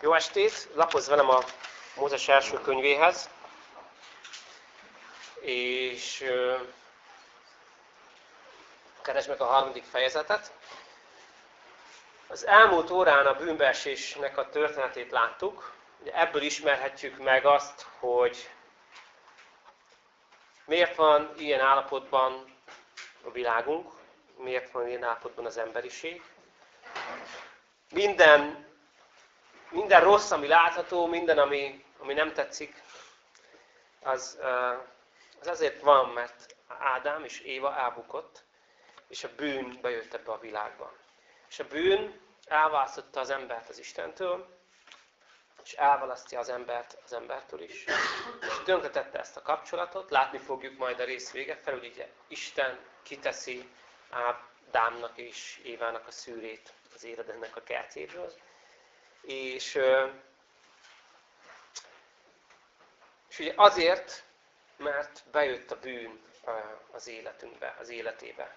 Jó estét! Lapozz velem a Mózes első könyvéhez. És uh, keresd meg a harmadik fejezetet. Az elmúlt órán a bűnbeesésnek a történetét láttuk. Ebből ismerhetjük meg azt, hogy miért van ilyen állapotban a világunk, miért van ilyen állapotban az emberiség. Minden minden rossz, ami látható, minden, ami, ami nem tetszik, az, az azért van, mert Ádám és Éva elbukott, és a bűn bejött ebbe a világba. És a bűn elválasztotta az embert az Istentől, és elválasztja az embert az embertől is. És tönkretette ezt a kapcsolatot, látni fogjuk majd a rész vége fel, hogy ugye Isten kiteszi Ádámnak és Évának a szűrét az éredetnek a kertjéből. És, és ugye azért, mert bejött a bűn az életünkbe, az életébe.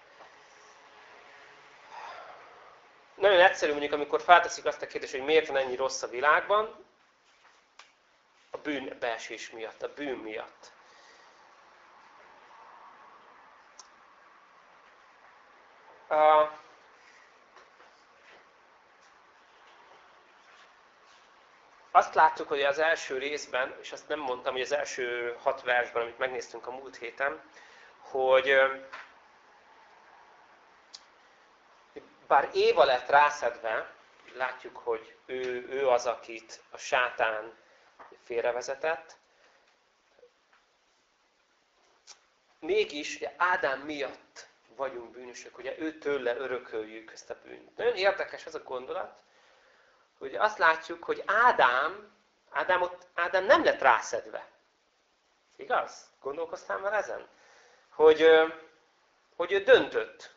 Nagyon egyszerű mondjuk, amikor felteszik azt a kérdést, hogy miért van ennyi rossz a világban, a bűn beesés miatt, a bűn miatt. Uh, azt láttuk, hogy az első részben, és azt nem mondtam, hogy az első hat versben, amit megnéztünk a múlt héten, hogy bár Éva lett rászedve, látjuk, hogy ő, ő az, akit a sátán félrevezetett, mégis ugye Ádám miatt vagyunk bűnösök, ugye tőle örököljük ezt a bűnt. Nagyon érdekes ez a gondolat, hogy azt látjuk, hogy Ádám, Ádám, ott, Ádám nem lett rászedve. Igaz? Gondolkoztál már ezen? Hogy, hogy ő döntött,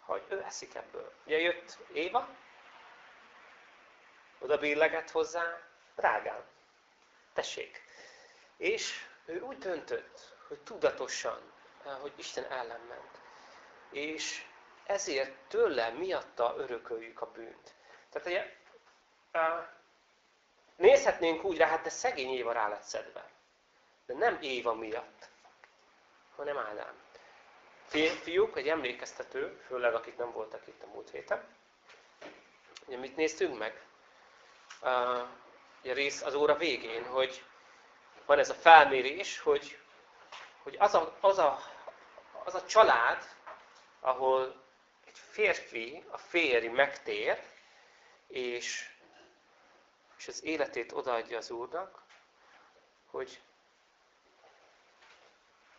hogy ő eszik ebből. Ugye jött Éva, oda billegett hozzá, drágám, tessék. És ő úgy döntött, hogy tudatosan, hogy Isten ellen ment. És ezért tőle, miatta örököljük a bűnt. Tehát ugye, nézhetnénk úgy rá, hát de szegény Éva rá lett szedve. De nem Éva miatt, hanem Ádám. Fiúk, egy emlékeztető, főleg akik nem voltak itt a múlt héten. Ugye mit néztünk meg? Ugye rész az óra végén, hogy van ez a felmérés, hogy, hogy az, a, az, a, az a család, ahol egy férfi, a férj megtér, és, és az életét odaadja az Úrnak, hogy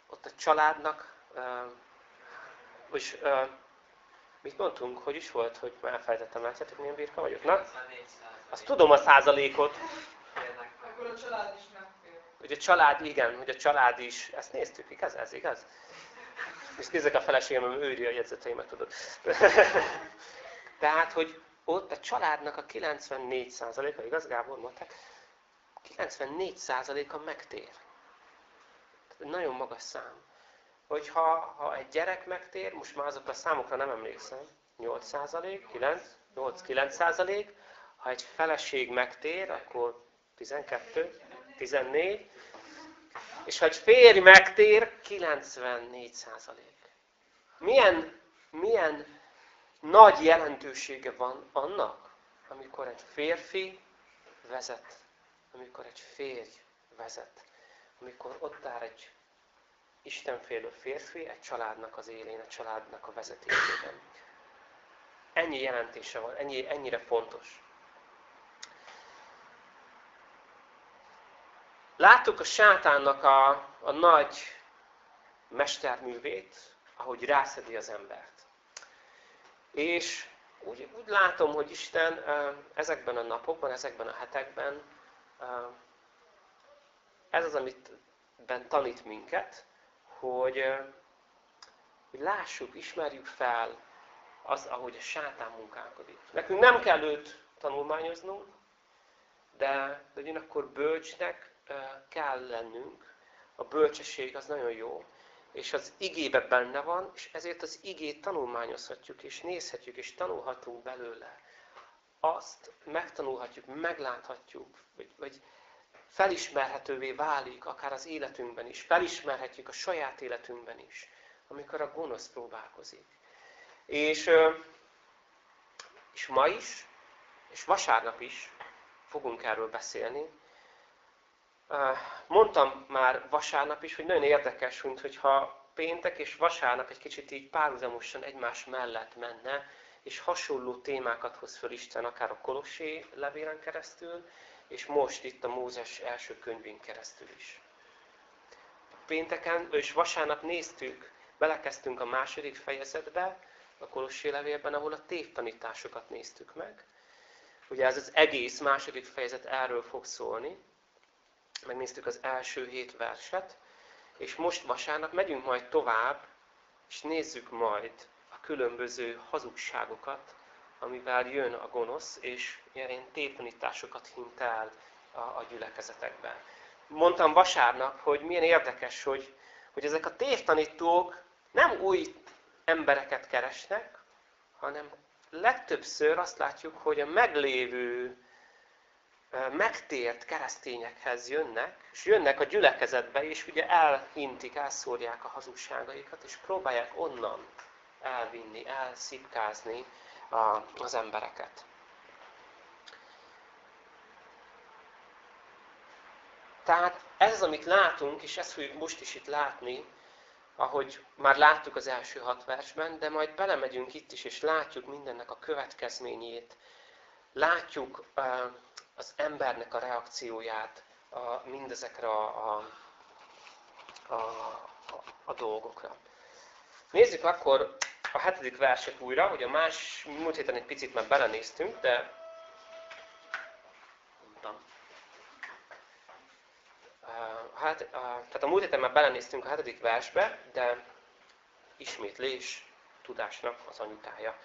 ott a családnak, és mit mondtunk, hogy is volt, hogy már elfelejtettem, látjátok, milyen birka vagyok? Na? Azt tudom a százalékot. Akkor a család is megfér. Hogy a család, igen, hogy a család is, ezt néztük, igaz? Ez igaz? És nézzek a feleségem, őri a jegyzeteimet, tudod. Tehát, hogy ott a családnak a 94%-a, igaz Gábor mondták? 94%-a megtér. Tehát nagyon magas szám. Hogyha ha egy gyerek megtér, most már azokra a számokra nem emlékszem, 8%, 9, 8-9%, ha egy feleség megtér, akkor 12, 14, és ha egy férj megtér, 94%. Milyen, milyen nagy jelentősége van annak, amikor egy férfi vezet, amikor egy férj vezet, amikor ott áll egy Istenfélő férfi egy családnak az élén, egy családnak a vezetésében. Ennyi jelentése van, ennyi, ennyire fontos. Láttuk a sátánnak a, a nagy mesterművét, ahogy rászedi az embert. És úgy, úgy látom, hogy Isten ezekben a napokban, ezekben a hetekben ez az, amit ben tanít minket, hogy, hogy lássuk, ismerjük fel az, ahogy a sátán munkálkodik. Nekünk nem kell őt tanulmányoznunk, de, de ugyanakkor bölcsnek kell lennünk. A bölcsesség az nagyon jó és az igébe benne van, és ezért az igét tanulmányozhatjuk, és nézhetjük, és tanulhatunk belőle. azt megtanulhatjuk, megláthatjuk, vagy, vagy felismerhetővé válik, akár az életünkben is, felismerhetjük a saját életünkben is, amikor a gonosz próbálkozik. És, és ma is, és vasárnap is fogunk erről beszélni. Mondtam már vasárnap is, hogy nagyon érdekes, mint hogyha péntek és vasárnap egy kicsit így párhuzamosan egymás mellett menne, és hasonló témákat hoz föl Isten, akár a Kolossé levélen keresztül, és most itt a Mózes első könyvén keresztül is. Pénteken és vasárnap néztük, belekezdtünk a második fejezetbe, a Kolossé levélben, ahol a tévtanításokat néztük meg. Ugye ez az egész második fejezet erről fog szólni. Megnéztük az első hét verset, és most vasárnap megyünk majd tovább, és nézzük majd a különböző hazugságokat, amivel jön a gonosz, és ilyen tévtanításokat hint el a, a gyülekezetekben. Mondtam vasárnap, hogy milyen érdekes, hogy, hogy ezek a tévtanítók nem új embereket keresnek, hanem legtöbbször azt látjuk, hogy a meglévő megtért keresztényekhez jönnek, és jönnek a gyülekezetbe, és ugye elhintik, elszórják a hazugságaikat, és próbálják onnan elvinni, elszipkázni az embereket. Tehát ez az, amit látunk, és ezt fogjuk most is itt látni, ahogy már láttuk az első hat versben, de majd belemegyünk itt is, és látjuk mindennek a következményét, látjuk az embernek a reakcióját a, mindezekre a, a, a, a, dolgokra. Nézzük akkor a hetedik verset újra, hogy a más, múlt héten egy picit már belenéztünk, de mondtam. Hát, tehát a múlt héten már belenéztünk a hetedik versbe, de ismétlés tudásnak az anyukája.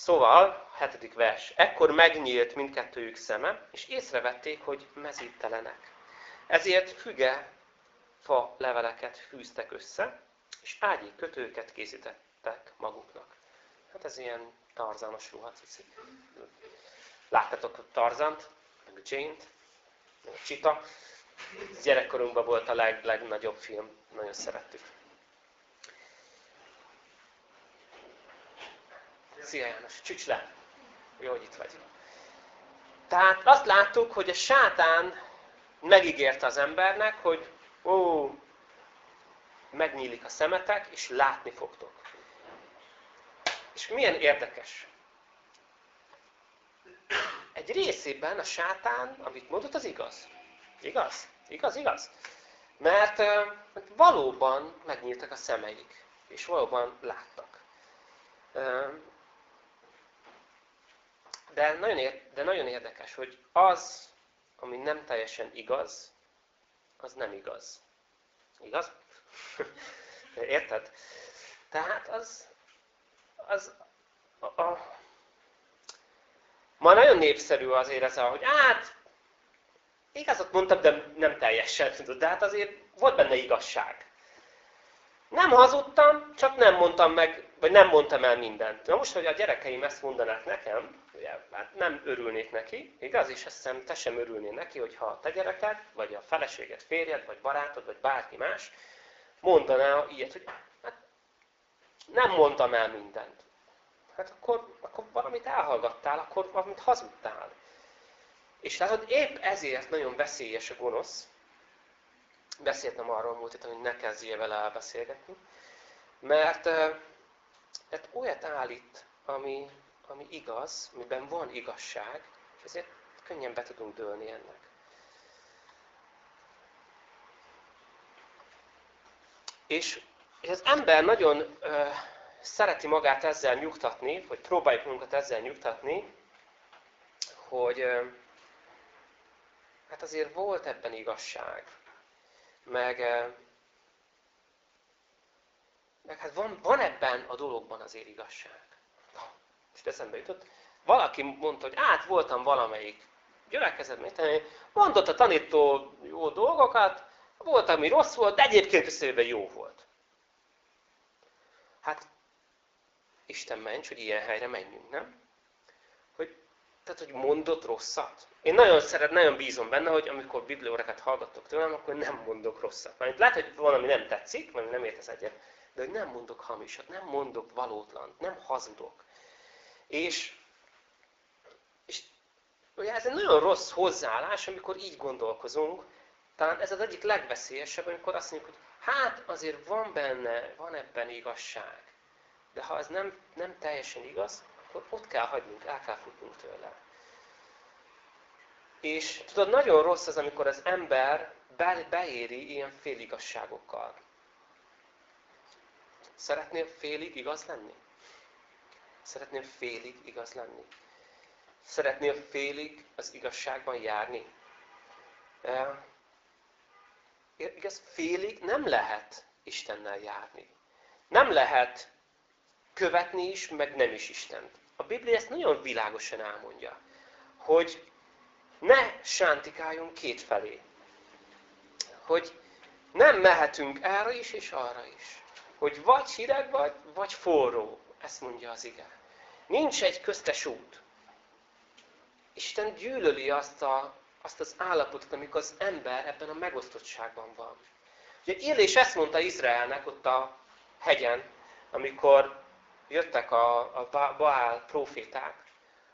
Szóval, hetedik vers. Ekkor megnyílt mindkettőjük szeme, és észrevették, hogy mezítelenek. Ezért füge fa leveleket fűztek össze, és ágyi kötőket készítettek maguknak. Hát ez ilyen tarzanos ruhacici. Láttatok Tarzant, meg Jane-t, meg a Csita. Gyerekkorunkban volt a leg, legnagyobb film, nagyon szerettük. Szia János, csücs le! Jó, hogy itt vagy. Tehát azt láttuk, hogy a sátán megígérte az embernek, hogy ó, megnyílik a szemetek, és látni fogtok. És milyen érdekes. Egy részében a sátán, amit mondott, az igaz. Igaz? Igaz, igaz? Mert valóban megnyíltak a szemeik, és valóban láttak. De nagyon, de nagyon érdekes, hogy az, ami nem teljesen igaz, az nem igaz. Igaz? Érted? Tehát az, az a, a, ma nagyon népszerű azért ez, hogy hát, igazat mondtam, de nem teljesen, de hát azért volt benne igazság. Nem hazudtam, csak nem mondtam meg, vagy nem mondtam el mindent. Na most, hogy a gyerekeim ezt mondanák nekem, ugye, hát nem örülnék neki, igaz? És azt hiszem, te sem örülnél neki, hogyha a te gyereked, vagy a feleséged, férjed, vagy barátod, vagy bárki más mondaná ilyet, hogy hát nem mondtam el mindent. Hát akkor, akkor valamit elhallgattál, akkor valamit hazudtál. És látod, épp ezért nagyon veszélyes a gonosz, beszéltem arról múlt hogy ne kezdjél vele elbeszélgetni, mert mert olyat állít, ami, ami igaz, amiben van igazság, és ezért könnyen be tudunk dőlni ennek. És, és az ember nagyon ö, szereti magát ezzel nyugtatni, vagy próbáljuk magunkat ezzel nyugtatni, hogy ö, hát azért volt ebben igazság meg, meg hát van, van ebben a dologban azért igazság. Most eszembe jutott. Valaki mondta, hogy át voltam valamelyik gyülekezetben, mondott a tanító jó dolgokat, volt, ami rossz volt, de egyébként összejöve jó volt. Hát, Isten ments, hogy ilyen helyre menjünk, nem? Hogy tehát, hogy mondott rosszat. Én nagyon szeret, nagyon bízom benne, hogy amikor bibliórakat hallgattok tőlem, akkor nem mondok rosszat. Mert lehet, hogy valami nem tetszik, vagy nem értesz egyet, de hogy nem mondok hamisat, nem mondok valótlant, nem hazudok. És, és ugye ez egy nagyon rossz hozzáállás, amikor így gondolkozunk. Talán ez az egyik legveszélyesebb, amikor azt mondjuk, hogy hát azért van benne, van ebben igazság. De ha ez nem, nem teljesen igaz, akkor ott kell hagynunk, el kell futnunk tőle. És tudod, nagyon rossz az, amikor az ember be, beéri ilyen féligasságokkal. Szeretnél félig igaz lenni? Szeretnél félig igaz lenni? Szeretnél félig az igazságban járni? E, igaz, félig nem lehet Istennel járni. Nem lehet követni is, meg nem is Istent. A Biblia ezt nagyon világosan elmondja, hogy ne sántikáljunk kétfelé. Hogy nem mehetünk erre is és arra is. Hogy vagy hideg vagy, vagy forró. Ezt mondja az ige. Nincs egy köztes út. Isten gyűlöli azt, a, azt az állapotot, amikor az ember ebben a megosztottságban van. Ugye Illés ezt mondta Izraelnek ott a hegyen, amikor jöttek a, a Baál proféták,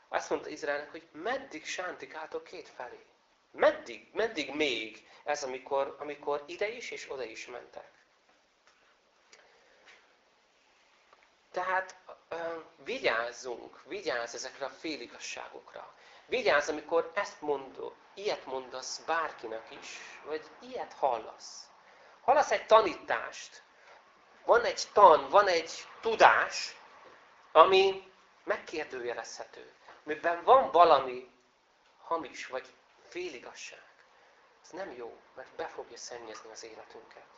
azt mondta Izraelnek, hogy meddig sántikáltok két felé? Meddig, meddig még ez, amikor, amikor ide is és oda is mentek? Tehát vigyázzunk, vigyázz ezekre a féligasságokra. Vigyázz, amikor ezt mondod, ilyet mondasz bárkinek is, vagy ilyet hallasz. Hallasz egy tanítást, van egy tan, van egy tudás, ami megkérdőjelezhető, miben van valami hamis vagy féligasság. Ez nem jó, mert be fogja szennyezni az életünket.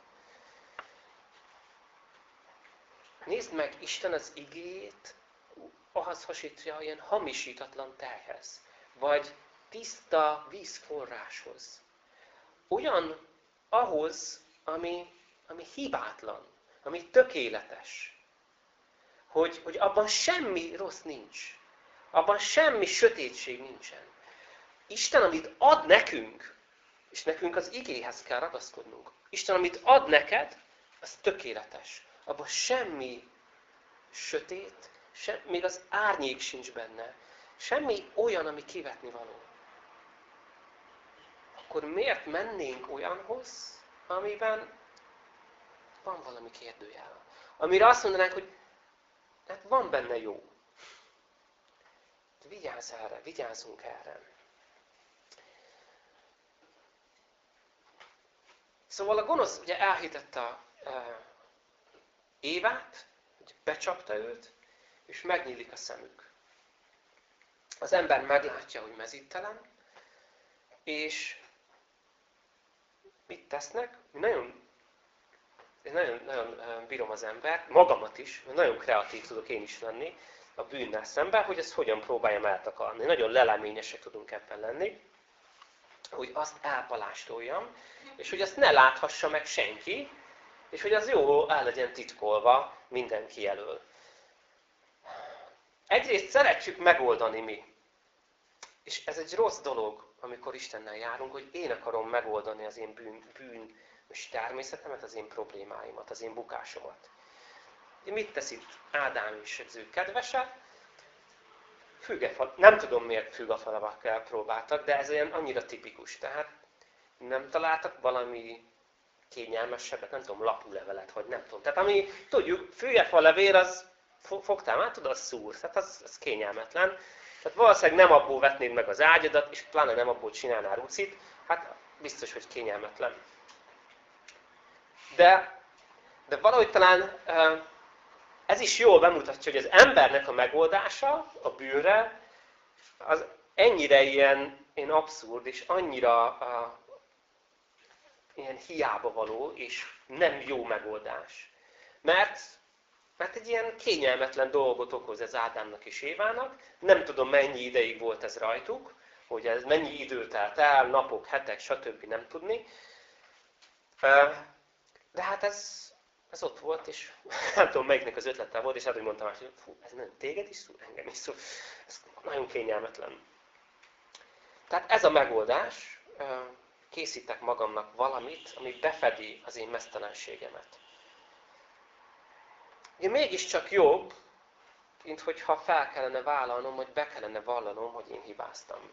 Nézd meg, Isten az igét ahhoz hasítja ilyen hamisítatlan terhez, vagy tiszta vízforráshoz. Olyan ahhoz, ami, ami hibátlan, ami tökéletes hogy, hogy abban semmi rossz nincs. Abban semmi sötétség nincsen. Isten, amit ad nekünk, és nekünk az igéhez kell ragaszkodnunk. Isten, amit ad neked, az tökéletes. Abban semmi sötét, sem, még az árnyék sincs benne. Semmi olyan, ami kivetni való. Akkor miért mennénk olyanhoz, amiben van valami kérdőjel? Amire azt mondanánk, hogy tehát van benne jó. Vigyázz erre, vigyázzunk erre. Szóval a gonosz ugye elhitette e, Évát, hogy becsapta őt, és megnyílik a szemük. Az ember meglátja, hogy mezítelen, és mit tesznek? Nagyon én nagyon, nagyon bírom az embert, magamat is, nagyon kreatív tudok én is lenni a bűnnel szemben, hogy ezt hogyan próbáljam eltakarni. Nagyon leleményesek tudunk ebben lenni, hogy azt elpalástoljam, és hogy azt ne láthassa meg senki, és hogy az jó el legyen titkolva mindenki elől. Egyrészt szeretjük megoldani mi. És ez egy rossz dolog, amikor Istennel járunk, hogy én akarom megoldani az én bűn, bűn és természetemet, az én problémáimat, az én bukásomat. Mit tesz itt Ádám és az ő kedvese? Fügefal, nem tudom miért fügefalavakkal próbáltak, de ez olyan annyira tipikus. Tehát nem találtak valami kényelmesebbet, nem tudom, lapulevelet, vagy nem tudom. Tehát ami, tudjuk, fügefa levél, az fogtál már, tudod, az szúr. Tehát az, az kényelmetlen. Tehát valószínűleg nem abból vetnéd meg az ágyadat, és pláne nem abból csinálnál rucit, hát biztos, hogy kényelmetlen. De, de valahogy talán ez is jól bemutatja, hogy az embernek a megoldása a bűnre, az ennyire ilyen, ilyen abszurd, és annyira ilyen hiába való, és nem jó megoldás. Mert, mert egy ilyen kényelmetlen dolgot okoz ez Ádámnak és Évának. Nem tudom, mennyi ideig volt ez rajtuk, hogy ez mennyi idő telt el, napok, hetek, stb. nem tudni. De hát ez, ez ott volt, és nem tudom melyiknek az ötlete volt, és hát úgy mondtam, hogy fú, ez nem téged is szúr, engem is szúr. Ez nagyon kényelmetlen. Tehát ez a megoldás, készítek magamnak valamit, ami befedi az én mesztelenségemet. Ugye mégiscsak jobb, mint hogyha fel kellene vállalnom, vagy be kellene vallanom, hogy én hibáztam.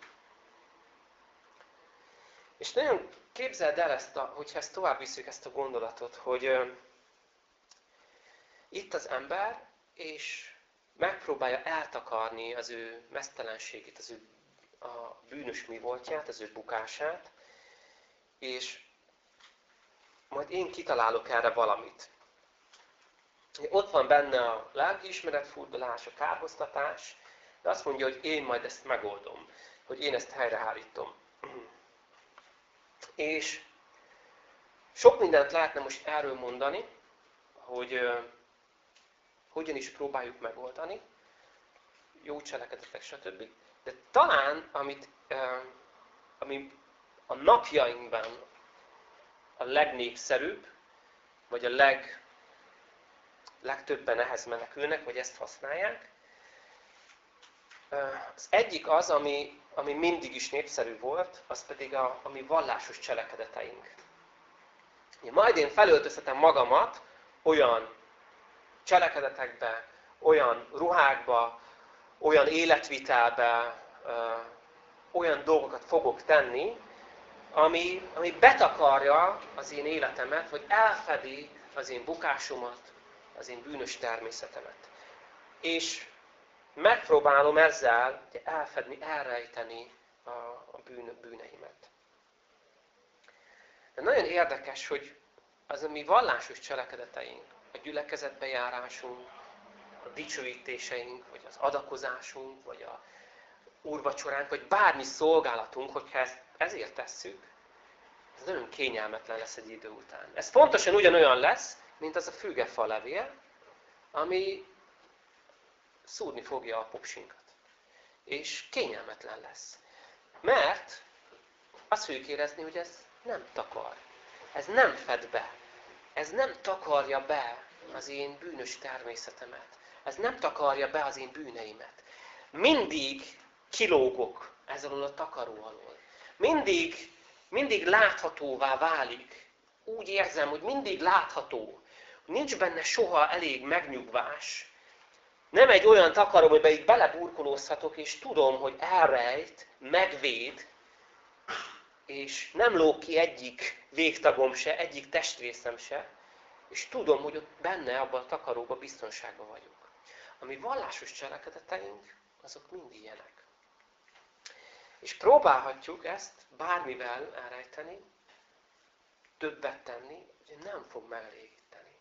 És nagyon képzeld el ezt, a, hogyha ezt tovább visszük ezt a gondolatot, hogy uh, itt az ember, és megpróbálja eltakarni az ő mesztelenségét, az ő a bűnös mi voltját, az ő bukását, és majd én kitalálok erre valamit. Ott van benne a lelkiismeret furdalás, a kárhoztatás, de azt mondja, hogy én majd ezt megoldom, hogy én ezt helyreállítom. És sok mindent lehetne most erről mondani, hogy hogyan is próbáljuk megoldani, jó cselekedetek, stb. De talán, amit, uh, ami a napjainkban a legnépszerűbb, vagy a leg, legtöbben ehhez menekülnek, vagy ezt használják, az egyik az, ami, ami mindig is népszerű volt, az pedig a, a mi vallásos cselekedeteink. Majd én felöltözhetem magamat olyan cselekedetekbe, olyan ruhákba, olyan életvitelbe, olyan dolgokat fogok tenni, ami, ami betakarja az én életemet, vagy elfedi az én bukásomat, az én bűnös természetemet. És megpróbálom ezzel elfedni, elrejteni a, a bűn, bűneimet. De nagyon érdekes, hogy az a mi vallásos cselekedeteink, a gyülekezetbe járásunk, a dicsőítéseink, vagy az adakozásunk, vagy a úrvacsoránk, vagy bármi szolgálatunk, hogyha ezt ezért tesszük, ez nagyon kényelmetlen lesz egy idő után. Ez pontosan ugyanolyan lesz, mint az a fügefa levél, ami szúrni fogja a popsinkat. És kényelmetlen lesz. Mert azt fogjuk érezni, hogy ez nem takar. Ez nem fed be. Ez nem takarja be az én bűnös természetemet. Ez nem takarja be az én bűneimet. Mindig kilógok ezzel a takaró alól. Mindig, mindig láthatóvá válik. Úgy érzem, hogy mindig látható. Nincs benne soha elég megnyugvás. Nem egy olyan takaró, amiben itt beleburkolózhatok, és tudom, hogy elrejt, megvéd, és nem lóg ki egyik végtagom se, egyik testrészem se, és tudom, hogy ott benne, abban a takaróban biztonságban vagyok. Ami vallásos cselekedeteink, azok mind ilyenek. És próbálhatjuk ezt bármivel elrejteni, többet tenni, hogy nem fog megelégíteni.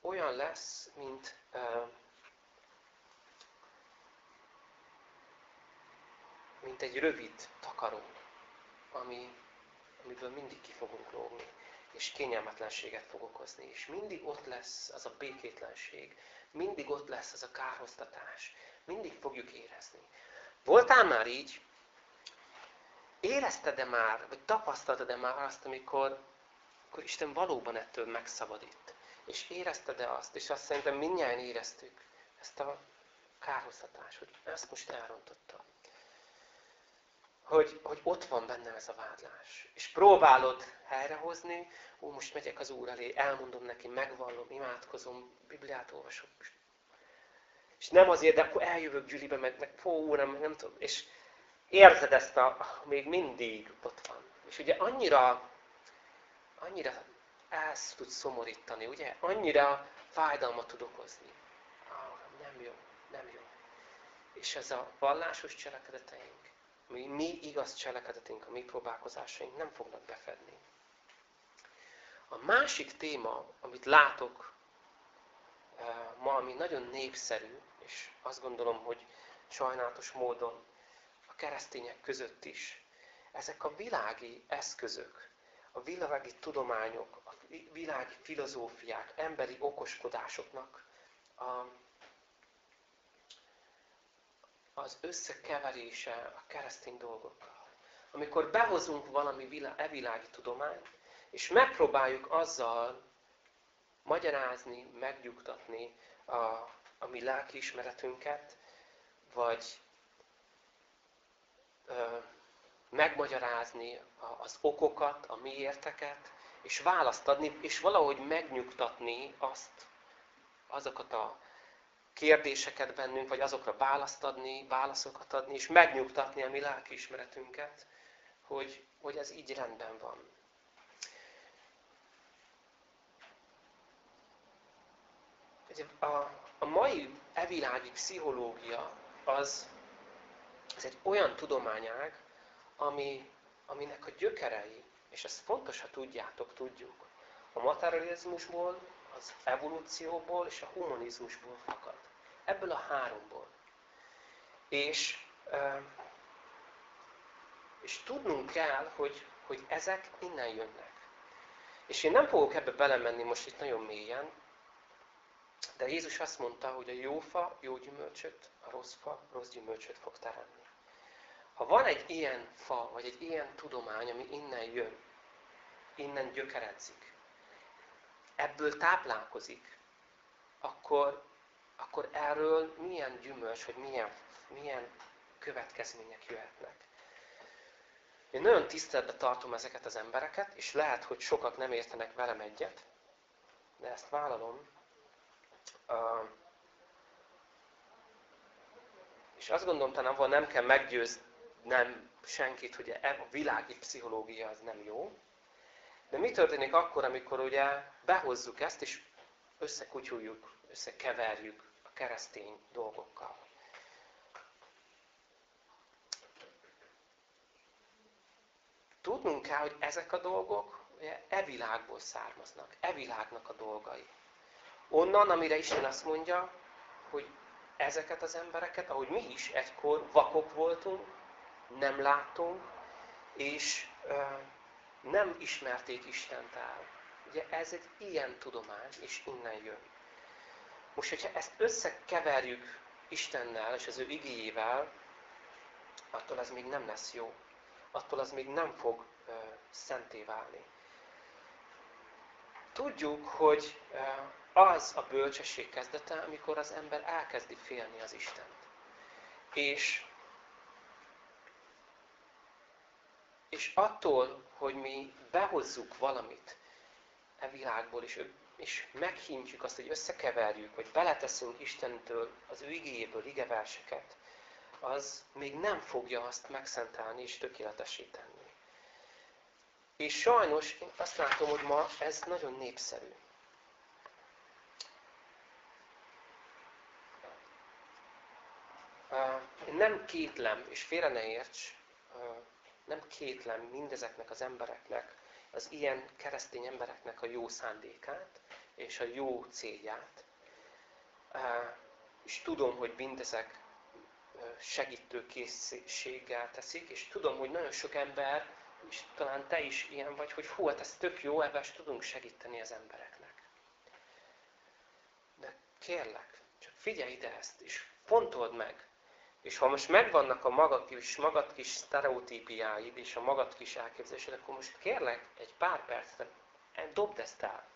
Olyan lesz, mint mint egy rövid takaró, ami, amiből mindig ki fogunk lógni, és kényelmetlenséget fog okozni. És mindig ott lesz az a békétlenség, mindig ott lesz az a kárhoztatás, mindig fogjuk érezni. Voltál már így, érezted-e már, vagy tapasztaltad-e már azt, amikor, amikor Isten valóban ettől megszabadít? És érezted-e azt, és azt szerintem mindjárt éreztük, ezt a kárhoztatást, hogy ezt most elrontotta. Hogy, hogy ott van bennem ez a vádlás. És próbálod helyrehozni, ó, most megyek az Úr elé, elmondom neki, megvallom, imádkozom, Bibliát olvasok. És nem azért, de akkor eljövök gyűlibe, meg, meg fó, nem, nem tudom. És, érzed ezt a, még mindig ott van. És ugye annyira, annyira ezt tud szomorítani, ugye? Annyira fájdalmat tud okozni. Ah, nem jó, nem jó. És ez a vallásos cselekedeteink, mi, mi igaz cselekedetünk, a mi próbálkozásaink nem fognak befedni. A másik téma, amit látok eh, ma, ami nagyon népszerű, és azt gondolom, hogy sajnálatos módon keresztények között is. Ezek a világi eszközök, a világi tudományok, a világi filozófiák, emberi okoskodásoknak a, az összekeverése a keresztény dolgokkal. Amikor behozunk valami vilá, e világi tudományt, és megpróbáljuk azzal magyarázni, megnyugtatni a, a mi lelkiismeretünket, vagy megmagyarázni az okokat, a miérteket, és választ adni, és valahogy megnyugtatni azt, azokat a kérdéseket bennünk, vagy azokra választ adni, válaszokat adni, és megnyugtatni a mi lelkiismeretünket, hogy, hogy ez így rendben van. A, a mai evilági pszichológia az, az egy olyan tudományág, ami, aminek a gyökerei, és ez fontos, ha tudjátok, tudjuk, a materializmusból, az evolúcióból és a humanizmusból fakad. Ebből a háromból. És, és tudnunk kell, hogy, hogy ezek innen jönnek. És én nem fogok ebbe belemenni most itt nagyon mélyen, de Jézus azt mondta, hogy a jó fa jó gyümölcsöt, a rossz fa rossz gyümölcsöt fog teremni. Ha van egy ilyen fa, vagy egy ilyen tudomány, ami innen jön, innen gyökeredzik, ebből táplálkozik, akkor, akkor erről milyen gyümölcs, vagy milyen, milyen következmények jöhetnek. Én nagyon tiszteletbe tartom ezeket az embereket, és lehet, hogy sokak nem értenek velem egyet, de ezt vállalom. És azt gondolom, talán nem kell meggyőznem senkit, hogy e- a világi pszichológia az nem jó. De mi történik akkor, amikor ugye behozzuk ezt, és összekutyuljuk, összekeverjük a keresztény dolgokkal? Tudnunk kell, hogy ezek a dolgok ugye, e világból származnak, e világnak a dolgai. Onnan, amire Isten azt mondja, hogy ezeket az embereket, ahogy mi is egykor vakok voltunk, nem láttunk, és nem ismerték Istent el. Ugye ez egy ilyen tudomány, és innen jön. Most, hogyha ezt összekeverjük Istennel és az ő igényével, attól az még nem lesz jó. Attól az még nem fog uh, szenté válni. Tudjuk, hogy uh, az a bölcsesség kezdete, amikor az ember elkezdi félni az Istent. És És attól, hogy mi behozzuk valamit e világból, és, és meghintjük azt, hogy összekeverjük, vagy beleteszünk Istentől az ő igényéből igeverseket, az még nem fogja azt megszentelni és tökéletesíteni. És sajnos én azt látom, hogy ma ez nagyon népszerű. Én nem kétlem, és félre ne érts, nem kétlem mindezeknek az embereknek, az ilyen keresztény embereknek a jó szándékát és a jó célját. És tudom, hogy mindezek segítő készséggel teszik, és tudom, hogy nagyon sok ember, és talán te is ilyen vagy, hogy hú, hát ez tök jó, ebben tudunk segíteni az embereknek. De kérlek, csak figyelj ide ezt, és fontold meg, és ha most megvannak a magad kis, magad kis sztereotípiáid és a magad kis elképzelésed, akkor most kérlek egy pár percre dobd ezt el.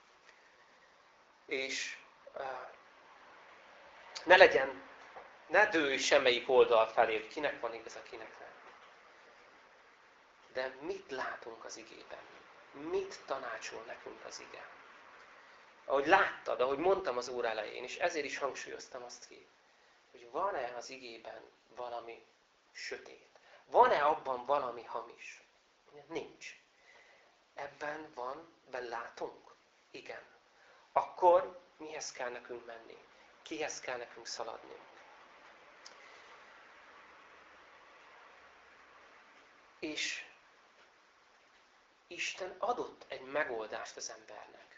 És uh, ne legyen, ne dőj semmelyik oldal felé, hogy kinek van igaza, kinek nem. De mit látunk az igében? Mit tanácsol nekünk az ige? Ahogy láttad, ahogy mondtam az óra elején, és ezért is hangsúlyoztam azt ki, van-e az igében valami sötét? Van-e abban valami hamis? Nincs. Ebben van, ebben látunk? Igen. Akkor mihez kell nekünk menni? Kihez kell nekünk szaladni? És Isten adott egy megoldást az embernek.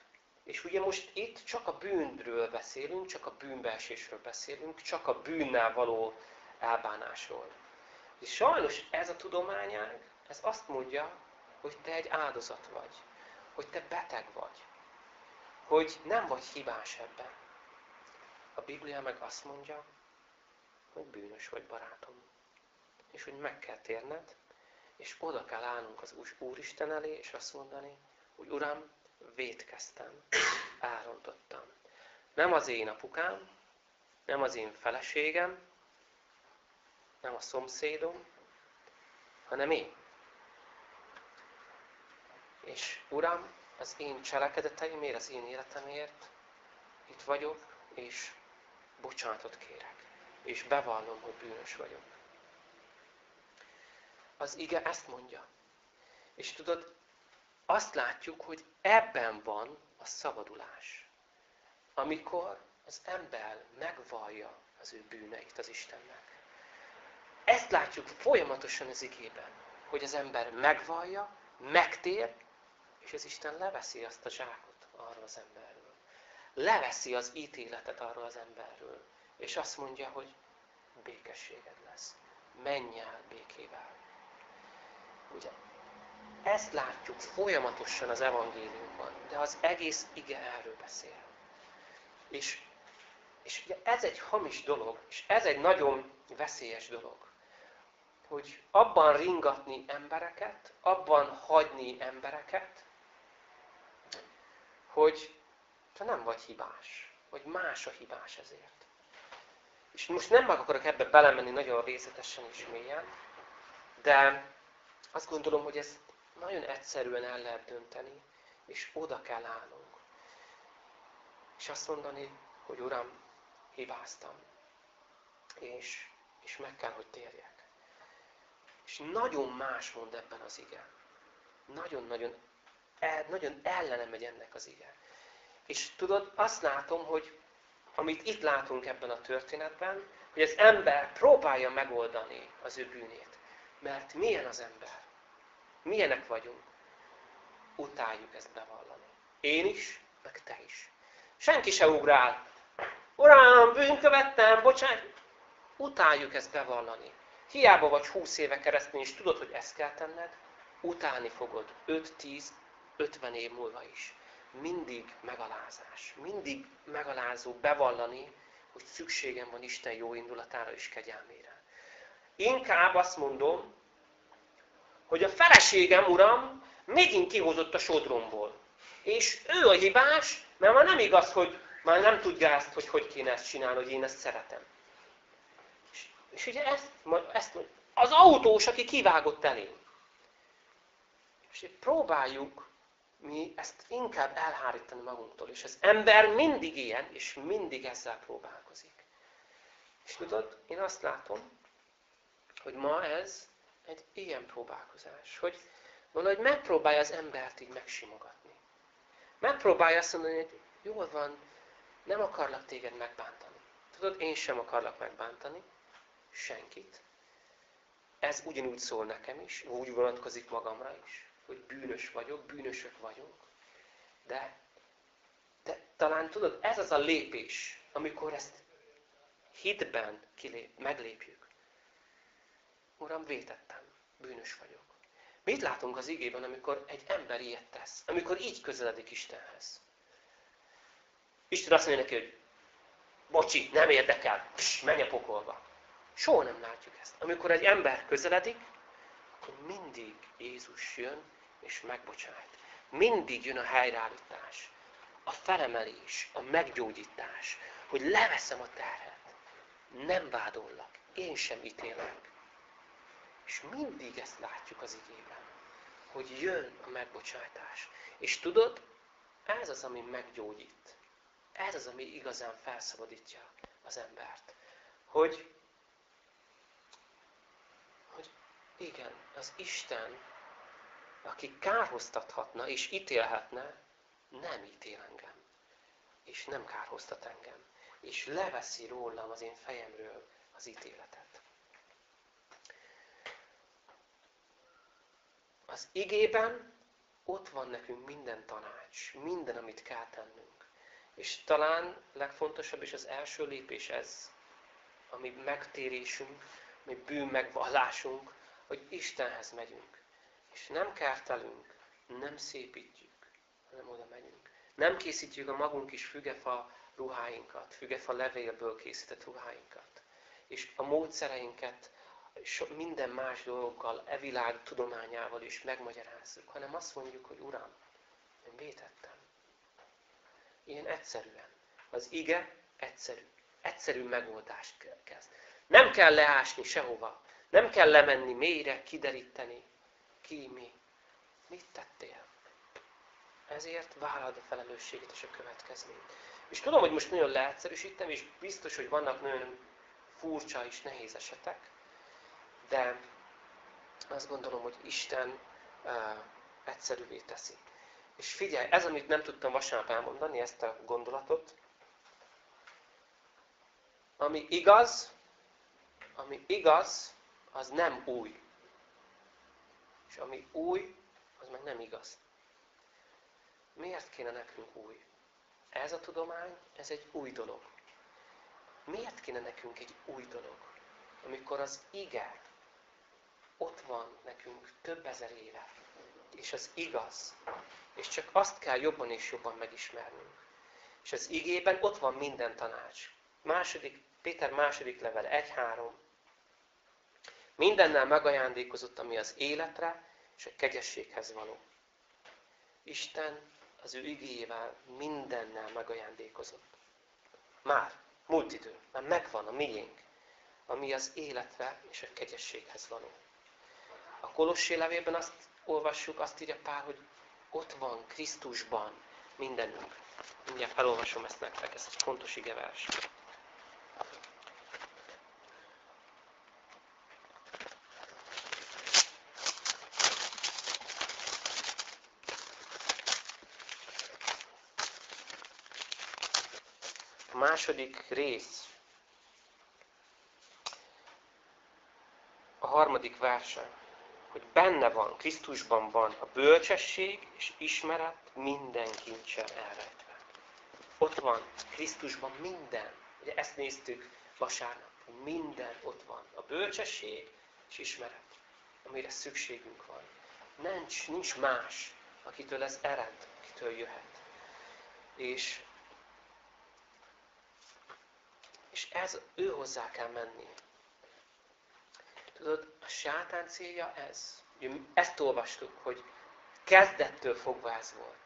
És ugye most itt csak a bűnről beszélünk, csak a bűnbeesésről beszélünk, csak a bűnnel való elbánásról. És sajnos ez a tudományág, ez azt mondja, hogy te egy áldozat vagy, hogy te beteg vagy, hogy nem vagy hibás ebben. A Biblia meg azt mondja, hogy bűnös vagy, barátom. És hogy meg kell térned, és oda kell állnunk az Úristen elé, és azt mondani, hogy Uram, vétkeztem, elrontottam. Nem az én apukám, nem az én feleségem, nem a szomszédom, hanem én. És Uram, az én cselekedeteimért, az én életemért itt vagyok, és bocsánatot kérek. És bevallom, hogy bűnös vagyok. Az ige ezt mondja. És tudod, azt látjuk, hogy ebben van a szabadulás. Amikor az ember megvallja az ő bűneit az Istennek. Ezt látjuk folyamatosan az igében, hogy az ember megvallja, megtér, és az Isten leveszi azt a zsákot arról az emberről. Leveszi az ítéletet arról az emberről. És azt mondja, hogy békességed lesz. Menj el békével. Ugye, ezt látjuk folyamatosan az evangéliumban, de az egész ige erről beszél. És, és ugye ez egy hamis dolog, és ez egy nagyon veszélyes dolog hogy abban ringatni embereket, abban hagyni embereket, hogy te nem vagy hibás, vagy más a hibás ezért. És most nem meg akarok ebbe belemenni nagyon részletesen és mélyen, de azt gondolom, hogy ez nagyon egyszerűen el lehet dönteni, és oda kell állnunk. És azt mondani, hogy Uram, hibáztam, és, és meg kell, hogy térjek. És nagyon más mond ebben az ige. Nagyon-nagyon nagyon ellene megy ennek az ige. És tudod, azt látom, hogy amit itt látunk ebben a történetben, hogy az ember próbálja megoldani az ő bűnét. Mert milyen az ember? Milyenek vagyunk? Utáljuk ezt bevallani. Én is, meg te is. Senki se ugrál. Uram, bűn követtem, bocsánat. Utáljuk ezt bevallani. Hiába vagy 20 éve keresztény, és tudod, hogy ezt kell tenned, utálni fogod 5-10, 50 év múlva is. Mindig megalázás. Mindig megalázó bevallani, hogy szükségem van Isten jó indulatára és kegyelmére. Inkább azt mondom, hogy a feleségem, uram, mégint kihozott a sodromból. És ő a hibás, mert már nem igaz, hogy már nem tudja ezt, hogy hogy kéne ezt csinálni, hogy én ezt szeretem. És ugye ezt, ezt az autós, aki kivágott elém. És próbáljuk mi ezt inkább elhárítani magunktól. És az ember mindig ilyen, és mindig ezzel próbálkozik. És tudod, én azt látom, hogy ma ez egy ilyen próbálkozás, hogy valahogy megpróbálja az embert így megsimogatni. Megpróbálja azt mondani, hogy jól van, nem akarlak téged megbántani. Tudod, én sem akarlak megbántani, senkit. Ez ugyanúgy szól nekem is, úgy vonatkozik magamra is, hogy bűnös vagyok, bűnösök vagyunk. De, de talán tudod, ez az a lépés, amikor ezt hitben kilép, meglépjük. Uram, vétettem, bűnös vagyok. Mit látunk az igében, amikor egy ember ilyet tesz? Amikor így közeledik Istenhez. Isten azt mondja neki, hogy bocsi, nem érdekel, pss, menj a pokolba. Soha nem látjuk ezt. Amikor egy ember közeledik, akkor mindig Jézus jön és megbocsájt. Mindig jön a helyreállítás, a felemelés, a meggyógyítás, hogy leveszem a terhet. Nem vádollak, én sem ítélek. És mindig ezt látjuk az igében, hogy jön a megbocsátás. És tudod, ez az, ami meggyógyít. Ez az, ami igazán felszabadítja az embert. Hogy Igen, az Isten, aki kárhoztathatna és ítélhetne, nem ítél engem. És nem kárhoztat engem. És leveszi rólam az én fejemről az ítéletet. Az igében ott van nekünk minden tanács, minden, amit kell tennünk. És talán legfontosabb és az első lépés ez, ami megtérésünk, ami bűn megvallásunk, hogy Istenhez megyünk. És nem kártelünk, nem szépítjük, hanem oda megyünk. Nem készítjük a magunk is fügefa ruháinkat, fügefa levélből készített ruháinkat. És a módszereinket minden más dolgokkal, e világ tudományával is megmagyarázzuk, hanem azt mondjuk, hogy Uram, én vétettem. Ilyen egyszerűen. Az ige egyszerű. Egyszerű megoldást kezd. Nem kell leásni sehova. Nem kell lemenni mélyre, kideríteni, ki mi. Mit tettél? ezért vállalod a felelősséget és a következményt. És tudom, hogy most nagyon leegyszerűsítem, és biztos, hogy vannak nagyon furcsa és nehéz esetek, de azt gondolom, hogy Isten egyszerűvé teszi. És figyelj, ez, amit nem tudtam vasárnap elmondani, ezt a gondolatot, ami igaz, ami igaz, az nem új. És ami új, az meg nem igaz. Miért kéne nekünk új? Ez a tudomány, ez egy új dolog. Miért kéne nekünk egy új dolog? Amikor az ige ott van nekünk több ezer éve, és az igaz, és csak azt kell jobban és jobban megismernünk. És az igében ott van minden tanács. Második, Péter második level 1-3. Mindennel megajándékozott, ami az életre és a kegyességhez való. Isten az ő igéjével mindennel megajándékozott. Már, múlt idő, már megvan a miénk, ami az életre és a kegyességhez való. A Kolossé levélben azt olvassuk, azt írja Pál, hogy ott van Krisztusban mindenünk. Mindjárt felolvasom ezt nektek, ez egy fontos igevers. Második rész, a harmadik verse hogy benne van, Krisztusban van a bölcsesség és ismeret minden kincse elrejtve. Ott van, Krisztusban minden. Ugye ezt néztük vasárnap, hogy minden ott van. A bölcsesség és ismeret, amire szükségünk van. Nincs, nincs más, akitől ez ered, akitől jöhet. És, és ez ő hozzá kell menni. Tudod, a sátán célja ez. Ezt olvastuk, hogy kezdettől fogva ez volt.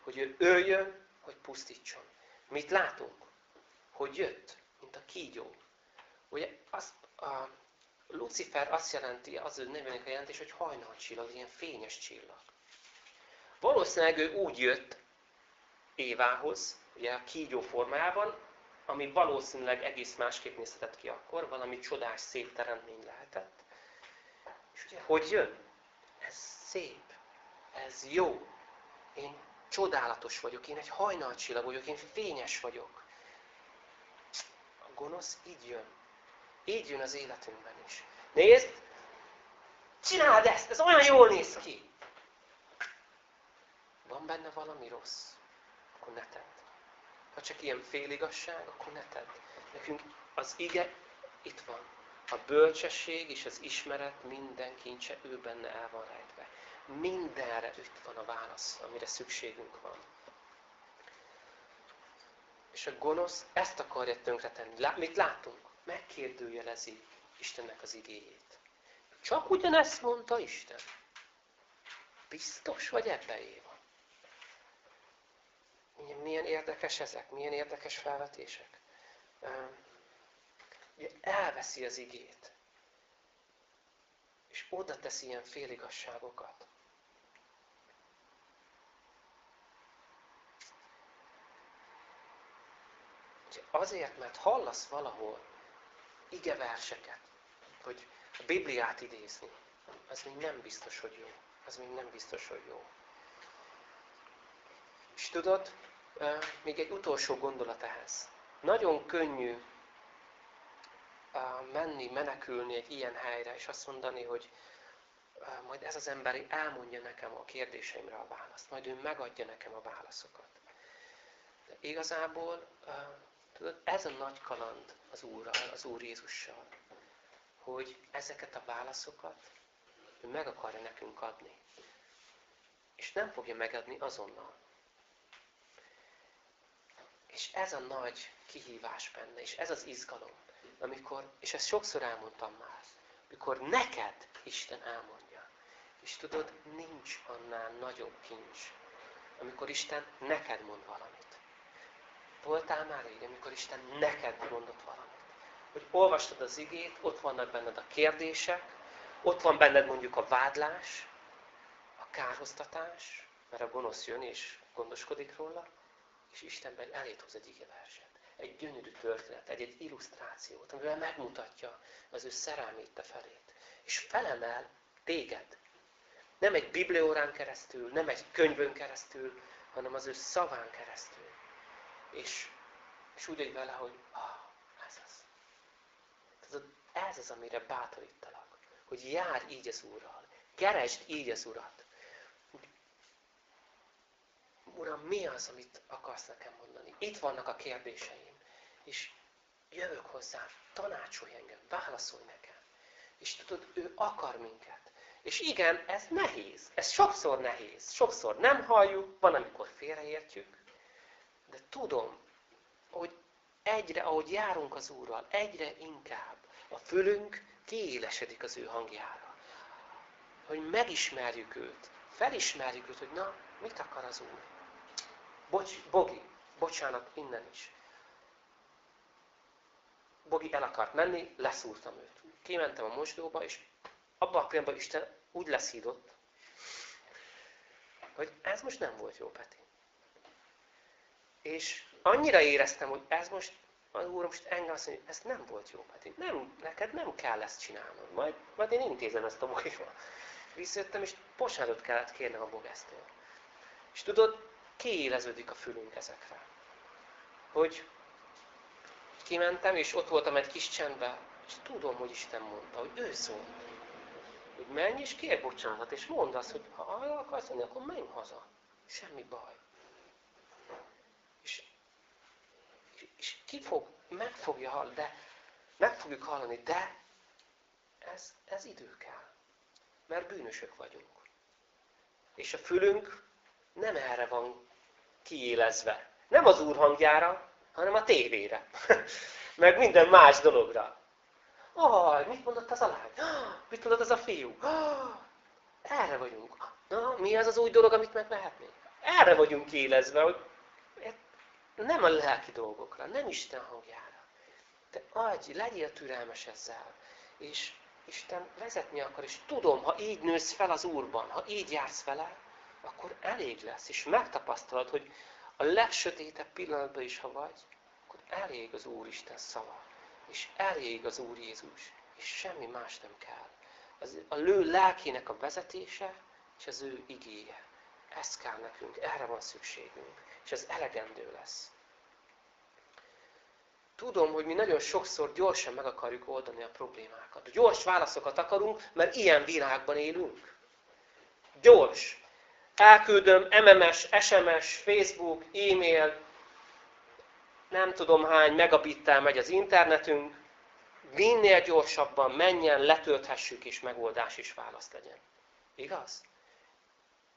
Hogy ő öljön, hogy pusztítson. Mit látunk? Hogy jött, mint a kígyó. Ugye azt, a Lucifer azt jelenti, az ő nevének a jelentés, hogy hajnalcsillag, ilyen fényes csillag. Valószínűleg ő úgy jött Évához, ugye a kígyó formájában, ami valószínűleg egész másképp nézhetett ki akkor, valami csodás, szép teremtmény lehetett. És ugye, hogy jön? Ez szép, ez jó. Én csodálatos vagyok, én egy hajnalcsillag vagyok, én fényes vagyok. A gonosz így jön. Így jön az életünkben is. Nézd, csináld ezt, ez olyan jól néz ki. Van benne valami rossz, akkor ne tedd. Ha csak ilyen féligasság, akkor ne tedd. Nekünk az ige itt van. A bölcsesség és az ismeret minden kincse ő benne el van rejtve. Mindenre itt van a válasz, amire szükségünk van. És a gonosz ezt akarja tönkretenni. Mit látunk? Megkérdőjelezi Istennek az igéjét. Csak ugyanezt mondta Isten. Biztos vagy ebbe Éva? Milyen érdekes ezek, milyen érdekes felvetések. Ugye elveszi az igét. És oda teszi ilyen féligasságokat. Azért, mert hallasz valahol igeverseket, hogy a Bibliát idézni, az még nem biztos, hogy jó. Az még nem biztos, hogy jó. És tudod, még egy utolsó gondolat ehhez. Nagyon könnyű menni, menekülni egy ilyen helyre, és azt mondani, hogy majd ez az ember elmondja nekem a kérdéseimre a választ, majd ő megadja nekem a válaszokat. De igazából, tudod, ez a nagy kaland az Úrral, az Úr Jézussal, hogy ezeket a válaszokat ő meg akarja nekünk adni. És nem fogja megadni azonnal. És ez a nagy kihívás benne, és ez az izgalom amikor, és ezt sokszor elmondtam már, amikor neked Isten elmondja. És tudod, nincs annál nagyobb kincs, amikor Isten neked mond valamit. Voltál már így, amikor Isten neked mondott valamit. Hogy olvastad az igét, ott vannak benned a kérdések, ott van benned mondjuk a vádlás, a kárhoztatás, mert a gonosz jön és gondoskodik róla, és Isten meg elét hoz egy igeverset. Egy gyönyörű történet, egy, egy illusztrációt, amivel megmutatja az ő szerelmét felét. És felemel téged. Nem egy bibliórán keresztül, nem egy könyvön keresztül, hanem az ő szaván keresztül. És, és úgy egy vele, hogy ah, ez az. Tehát ez az, amire bátorítalak. Hogy jár így az Úrral. Keresd így az Urat. Uram, mi az, amit akarsz nekem mondani? Itt vannak a kérdéseim. És jövök hozzá, tanácsolj engem, válaszolj nekem. És tudod, ő akar minket. És igen, ez nehéz. Ez sokszor nehéz. Sokszor nem halljuk, van, amikor félreértjük. De tudom, hogy egyre, ahogy járunk az Úrral, egyre inkább a fülünk kiélesedik az ő hangjára. Hogy megismerjük őt, felismerjük őt, hogy na, mit akar az Úr. Bocs, Bogi, bocsánat innen is. Bogi el akart menni, leszúrtam őt. Kimentem a mosdóba, és abban a pillanatban Isten úgy leszídott, hogy ez most nem volt jó, Peti. És annyira éreztem, hogy ez most, az Úr most engem azt mondja, ez nem volt jó, Peti. Nem, neked nem kell ezt csinálnod. Majd, majd én intézem ezt a bogival. Visszajöttem, és bocsánatot kellett kérnem a bogesztől. És tudod, kiéleződik a fülünk ezekre. Hogy kimentem, és ott voltam egy kis csendben, és tudom, hogy Isten mondta, hogy ő szólt. Hogy menj és kér bocsánatot, és mondd azt, hogy ha arra akarsz menni, akkor menj haza. Semmi baj. És, és ki fog, meg fogja hallani, de meg fogjuk hallani, de ez, ez idő kell. Mert bűnösök vagyunk. És a fülünk nem erre van kiélezve. Nem az Úr hangjára, hanem a tévére. Meg minden más dologra. Oh, mit mondott az a lány? Mit mondott az a fiú? Erre vagyunk. Na, mi az az új dolog, amit megvehetnénk? Erre vagyunk élezve, hogy nem a lelki dolgokra, nem Isten hangjára. Te adj, legyél türelmes ezzel. És Isten vezetni akar, és tudom, ha így nősz fel az Úrban, ha így jársz vele, akkor elég lesz, és megtapasztalod, hogy a legsötétebb pillanatban is, ha vagy, akkor elég az Úristen szava, és elég az Úr Jézus, és semmi más nem kell. Az, a lő lelkének a vezetése, és az ő igéje. Ez kell nekünk, erre van szükségünk, és ez elegendő lesz. Tudom, hogy mi nagyon sokszor gyorsan meg akarjuk oldani a problémákat. Gyors válaszokat akarunk, mert ilyen világban élünk. Gyors elküldöm MMS, SMS, Facebook, e-mail, nem tudom hány megabittel megy az internetünk, minél gyorsabban menjen, letölthessük és megoldás is választ legyen. Igaz?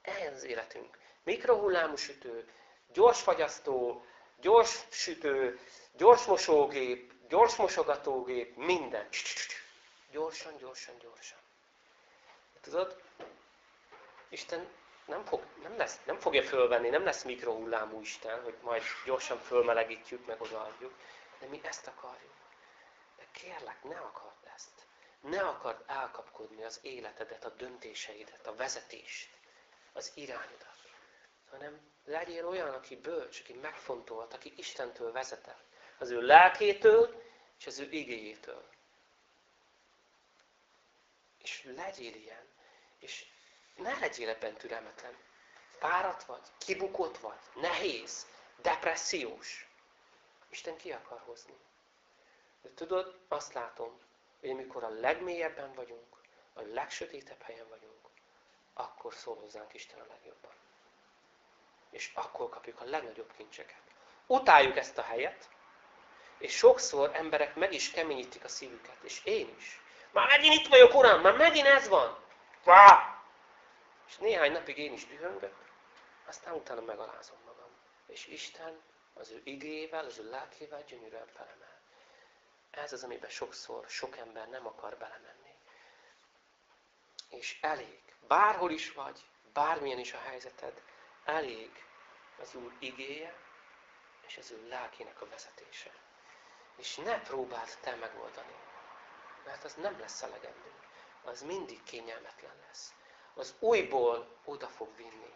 Ez az életünk. Mikrohullámú sütő, gyors fagyasztó, gyors sütő, gyors mosógép, gyors mosogatógép, minden. Gyorsan, gyorsan, gyorsan. Tudod, Isten nem, fog, nem, lesz, nem fogja fölvenni, nem lesz mikrohullámú Isten, hogy majd gyorsan fölmelegítjük, meg odaadjuk, de mi ezt akarjuk. De kérlek, ne akard ezt. Ne akard elkapkodni az életedet, a döntéseidet, a vezetést, az irányodat. Hanem legyél olyan, aki bölcs, aki megfontolt, aki Istentől vezetett. Az ő lelkétől és az ő igéjétől. És legyél ilyen. És ne legyél ebben türelmetlen. Fáradt vagy, kibukott vagy, nehéz, depressziós. Isten ki akar hozni. De tudod, azt látom, hogy amikor a legmélyebben vagyunk, a legsötétebb helyen vagyunk, akkor szól hozzánk Isten a legjobban. És akkor kapjuk a legnagyobb kincseket. Utáljuk ezt a helyet, és sokszor emberek meg is keményítik a szívüket, és én is. Már megint itt vagyok, uram, már megint ez van. Vá! És néhány napig én is dühöngök, aztán utána megalázom magam. És Isten az ő igével, az ő lelkével gyönyörűen felemel. Ez az, amiben sokszor sok ember nem akar belemenni. És elég. Bárhol is vagy, bármilyen is a helyzeted, elég az Úr igéje, és az ő lelkének a vezetése. És ne próbáld te megoldani, mert az nem lesz elegendő. Az mindig kényelmetlen lesz az újból oda fog vinni.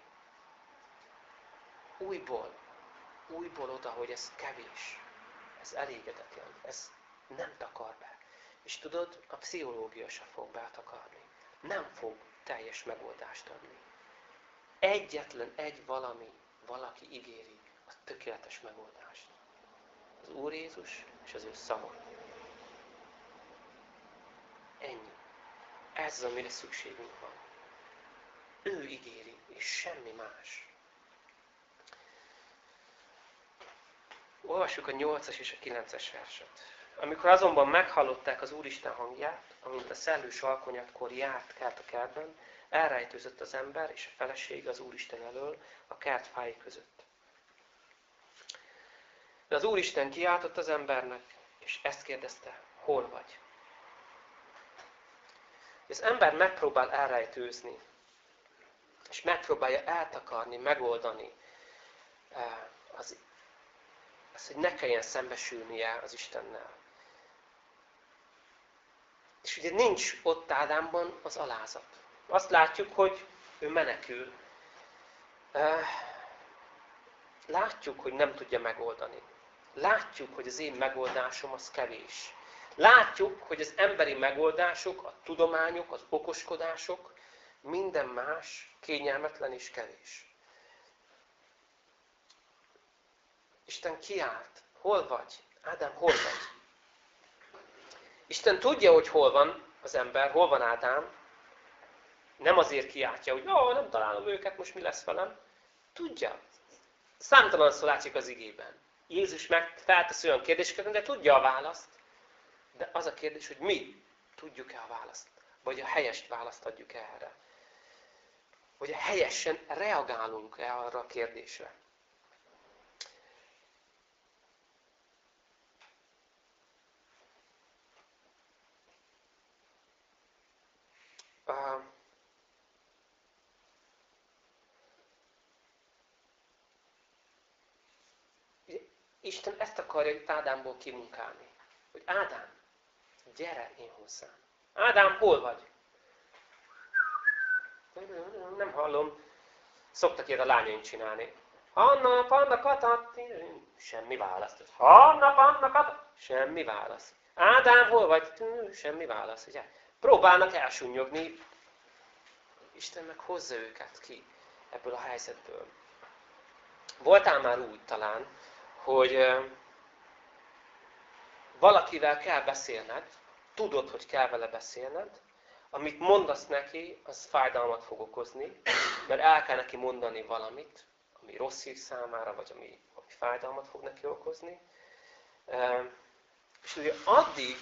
újból, újból oda, hogy ez kevés, ez elégedetlen, ez nem takar be. És tudod, a pszichológia se fog betakarni. Nem fog teljes megoldást adni. Egyetlen egy valami, valaki ígéri a tökéletes megoldást. Az Úr Jézus és az ő szava. Ennyi. Ez az, amire szükségünk van. Ő ígéri, és semmi más. Olvassuk a 8-as és a 9-es verset. Amikor azonban meghallották az Úristen hangját, amint a szellős alkonyatkor járt kert a kertben, elrejtőzött az ember és a feleség az Úristen elől a kert fái között. De az Úristen kiáltott az embernek, és ezt kérdezte, hol vagy? Az ember megpróbál elrejtőzni, és megpróbálja eltakarni, megoldani eh, az, az, hogy ne kelljen szembesülnie az Istennel. És ugye nincs ott Ádámban az alázat. Azt látjuk, hogy ő menekül. Eh, látjuk, hogy nem tudja megoldani. Látjuk, hogy az én megoldásom az kevés. Látjuk, hogy az emberi megoldások, a tudományok, az okoskodások, minden más kényelmetlen és kevés. Isten kiállt. Hol vagy? Ádám, hol vagy? Isten tudja, hogy hol van az ember, hol van Ádám. Nem azért kiáltja, hogy oh, nem találom őket, most mi lesz velem. Tudja. Számtalan szó látszik az igében. Jézus meg feltesz olyan kérdéseket, de tudja a választ. De az a kérdés, hogy mi tudjuk-e a választ? Vagy a helyest választ adjuk -e erre? Hogy helyesen reagálunk-e arra a kérdésre? Isten ezt akarja Ádámból kimunkálni. Hogy Ádám, gyere én hozzám. Ádám, hol vagy? Nem hallom. Szoktak ilyet a lányaink csinálni. Hanna, Panna, Kata, semmi válasz. Hanna, Panna, Kata, semmi válasz. Ádám, hol vagy? Semmi válasz. Ugye? Próbálnak elsúnyogni. Isten meg hozza őket ki ebből a helyzetből. Voltál már úgy talán, hogy valakivel kell beszélned, tudod, hogy kell vele beszélned, amit mondasz neki, az fájdalmat fog okozni, mert el kell neki mondani valamit, ami rossz hír számára, vagy ami, ami fájdalmat fog neki okozni. És ugye addig,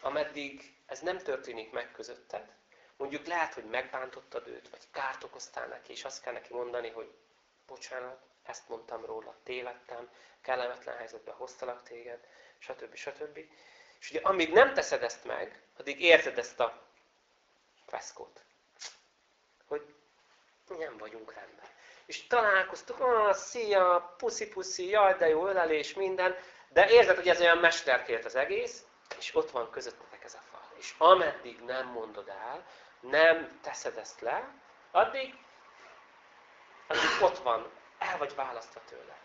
ameddig ez nem történik meg közötted, mondjuk lehet, hogy megbántottad őt, vagy kárt okoztál neki, és azt kell neki mondani, hogy bocsánat, ezt mondtam róla, tévedtem, kellemetlen helyzetbe hoztalak téged, stb. stb. És ugye amíg nem teszed ezt meg, addig érted ezt a feszkót. Hogy nem vagyunk rendben. És találkoztuk, ah, szia, puszi-puszi, jaj, de jó ölelés, minden, de érzed, hogy ez olyan mesterkélt az egész, és ott van közöttetek ez a fal. És ameddig nem mondod el, nem teszed ezt le, addig, addig ott van, el vagy választva tőle.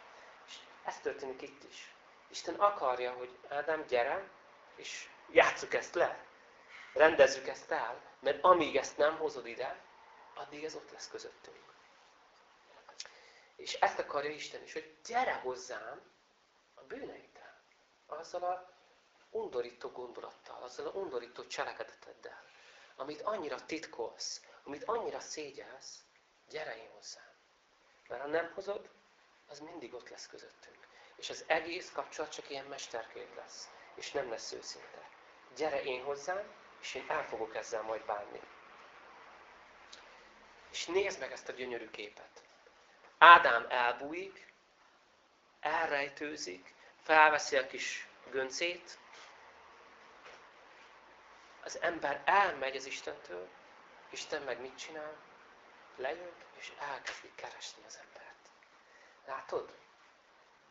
És ez történik itt is. Isten akarja, hogy Ádám, gyere, és játsszuk ezt le. Rendezzük ezt el, mert amíg ezt nem hozod ide, addig ez ott lesz közöttünk. És ezt akarja Isten is, hogy gyere hozzám a bűneiddel. Azzal a undorító gondolattal, azzal a undorító cselekedeteddel, amit annyira titkolsz, amit annyira szégyelsz, gyere én hozzám. Mert ha nem hozod, az mindig ott lesz közöttünk. És az egész kapcsolat csak ilyen mesterkép lesz. És nem lesz őszinte. Gyere én hozzám, és én el fogok ezzel majd bánni. És nézd meg ezt a gyönyörű képet. Ádám elbújik, elrejtőzik, felveszi a kis göncét, az ember elmegy az Istentől, Isten meg mit csinál? Lejön, és elkezdi keresni az embert. Látod?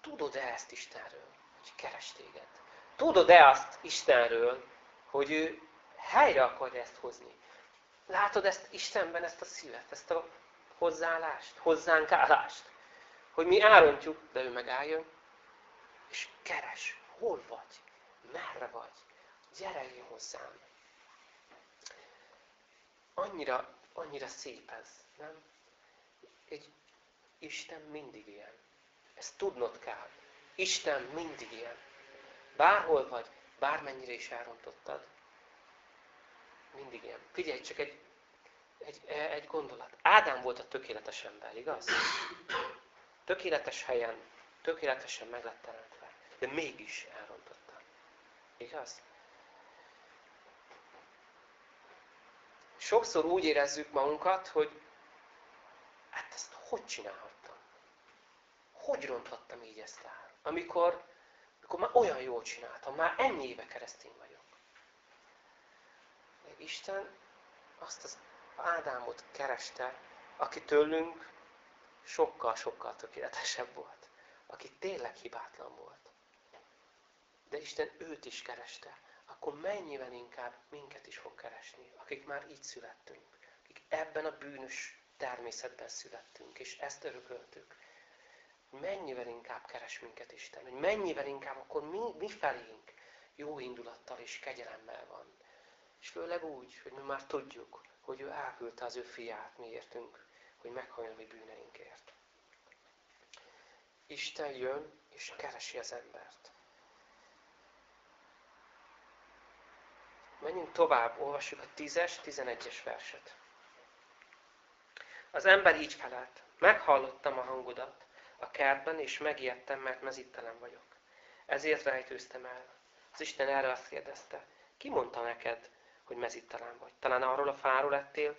Tudod-e ezt Istenről, hogy keres téged? Tudod-e azt Istenről, hogy ő helyre akarja ezt hozni? Látod ezt Istenben, ezt a szívet, ezt a hozzáállást, hozzánk állást? hogy mi elrontjuk, de ő meg eljön, és keres. Hol vagy? Merre vagy? Gyere jön hozzám. Annyira, annyira szép ez, nem? Egy Isten mindig ilyen. Ezt tudnod kell. Isten mindig ilyen. Bárhol vagy, bármennyire is elrontottad, mindig ilyen. Figyelj, csak egy, egy, egy gondolat. Ádám volt a tökéletes ember, igaz? Tökéletes helyen, tökéletesen meg lett teremtve, de mégis elrontotta. Igaz? Sokszor úgy érezzük magunkat, hogy hát ezt hogy csinálhattam? Hogy ronthattam így ezt el? Amikor, amikor már olyan jól csináltam, már ennyi éve keresztény vagyok. Isten azt az Ádámot kereste, aki tőlünk sokkal-sokkal tökéletesebb volt. Aki tényleg hibátlan volt. De Isten őt is kereste. Akkor mennyivel inkább minket is fog keresni, akik már így születtünk. Akik ebben a bűnös természetben születtünk, és ezt örököltük. Mennyivel inkább keres minket Isten, hogy mennyivel inkább akkor mi, mi felénk jó indulattal és kegyelemmel van. És főleg úgy, hogy mi már tudjuk, hogy ő elküldte az ő fiát miértünk, hogy meghalljon mi bűneinkért. Isten jön és keresi az embert. Menjünk tovább, olvassuk a 10-es, 11-es verset. Az ember így felelt. Meghallottam a hangodat a kertben, és megijedtem, mert mezittelen vagyok. Ezért rejtőztem el. Az Isten erre azt kérdezte. Ki mondta neked, hogy mezittelen vagy? Talán arról a fáról lettél,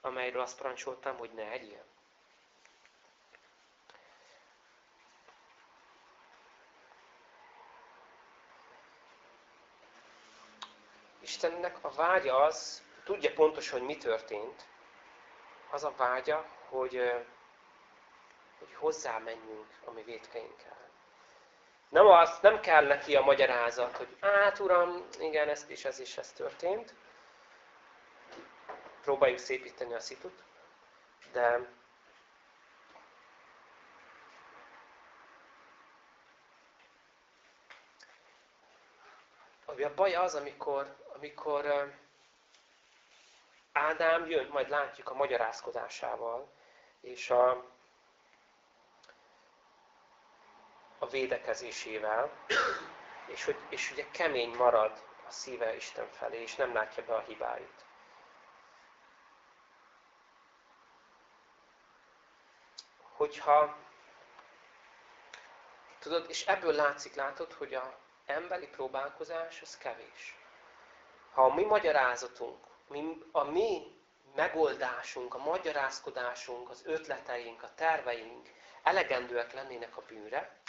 amelyről azt parancsoltam, hogy ne egyél? Istennek a vágya az, tudja pontosan, hogy mi történt, az a vágya, hogy, hogy hozzá menjünk a mi védkeinkkel. Nem, az, nem kell neki a magyarázat, hogy át uram, igen, ezt is, ez is, ez történt. Próbáljuk szépíteni a szitut, de a baj az, amikor, amikor Ádám jön, majd látjuk a magyarázkodásával, és a, a védekezésével, és hogy és ugye kemény marad a szíve Isten felé, és nem látja be a hibáit. Hogyha, tudod, és ebből látszik, látod, hogy a emberi próbálkozás az kevés. Ha a mi magyarázatunk mi, a mi megoldásunk, a magyarázkodásunk, az ötleteink, a terveink elegendőek lennének a bűnre,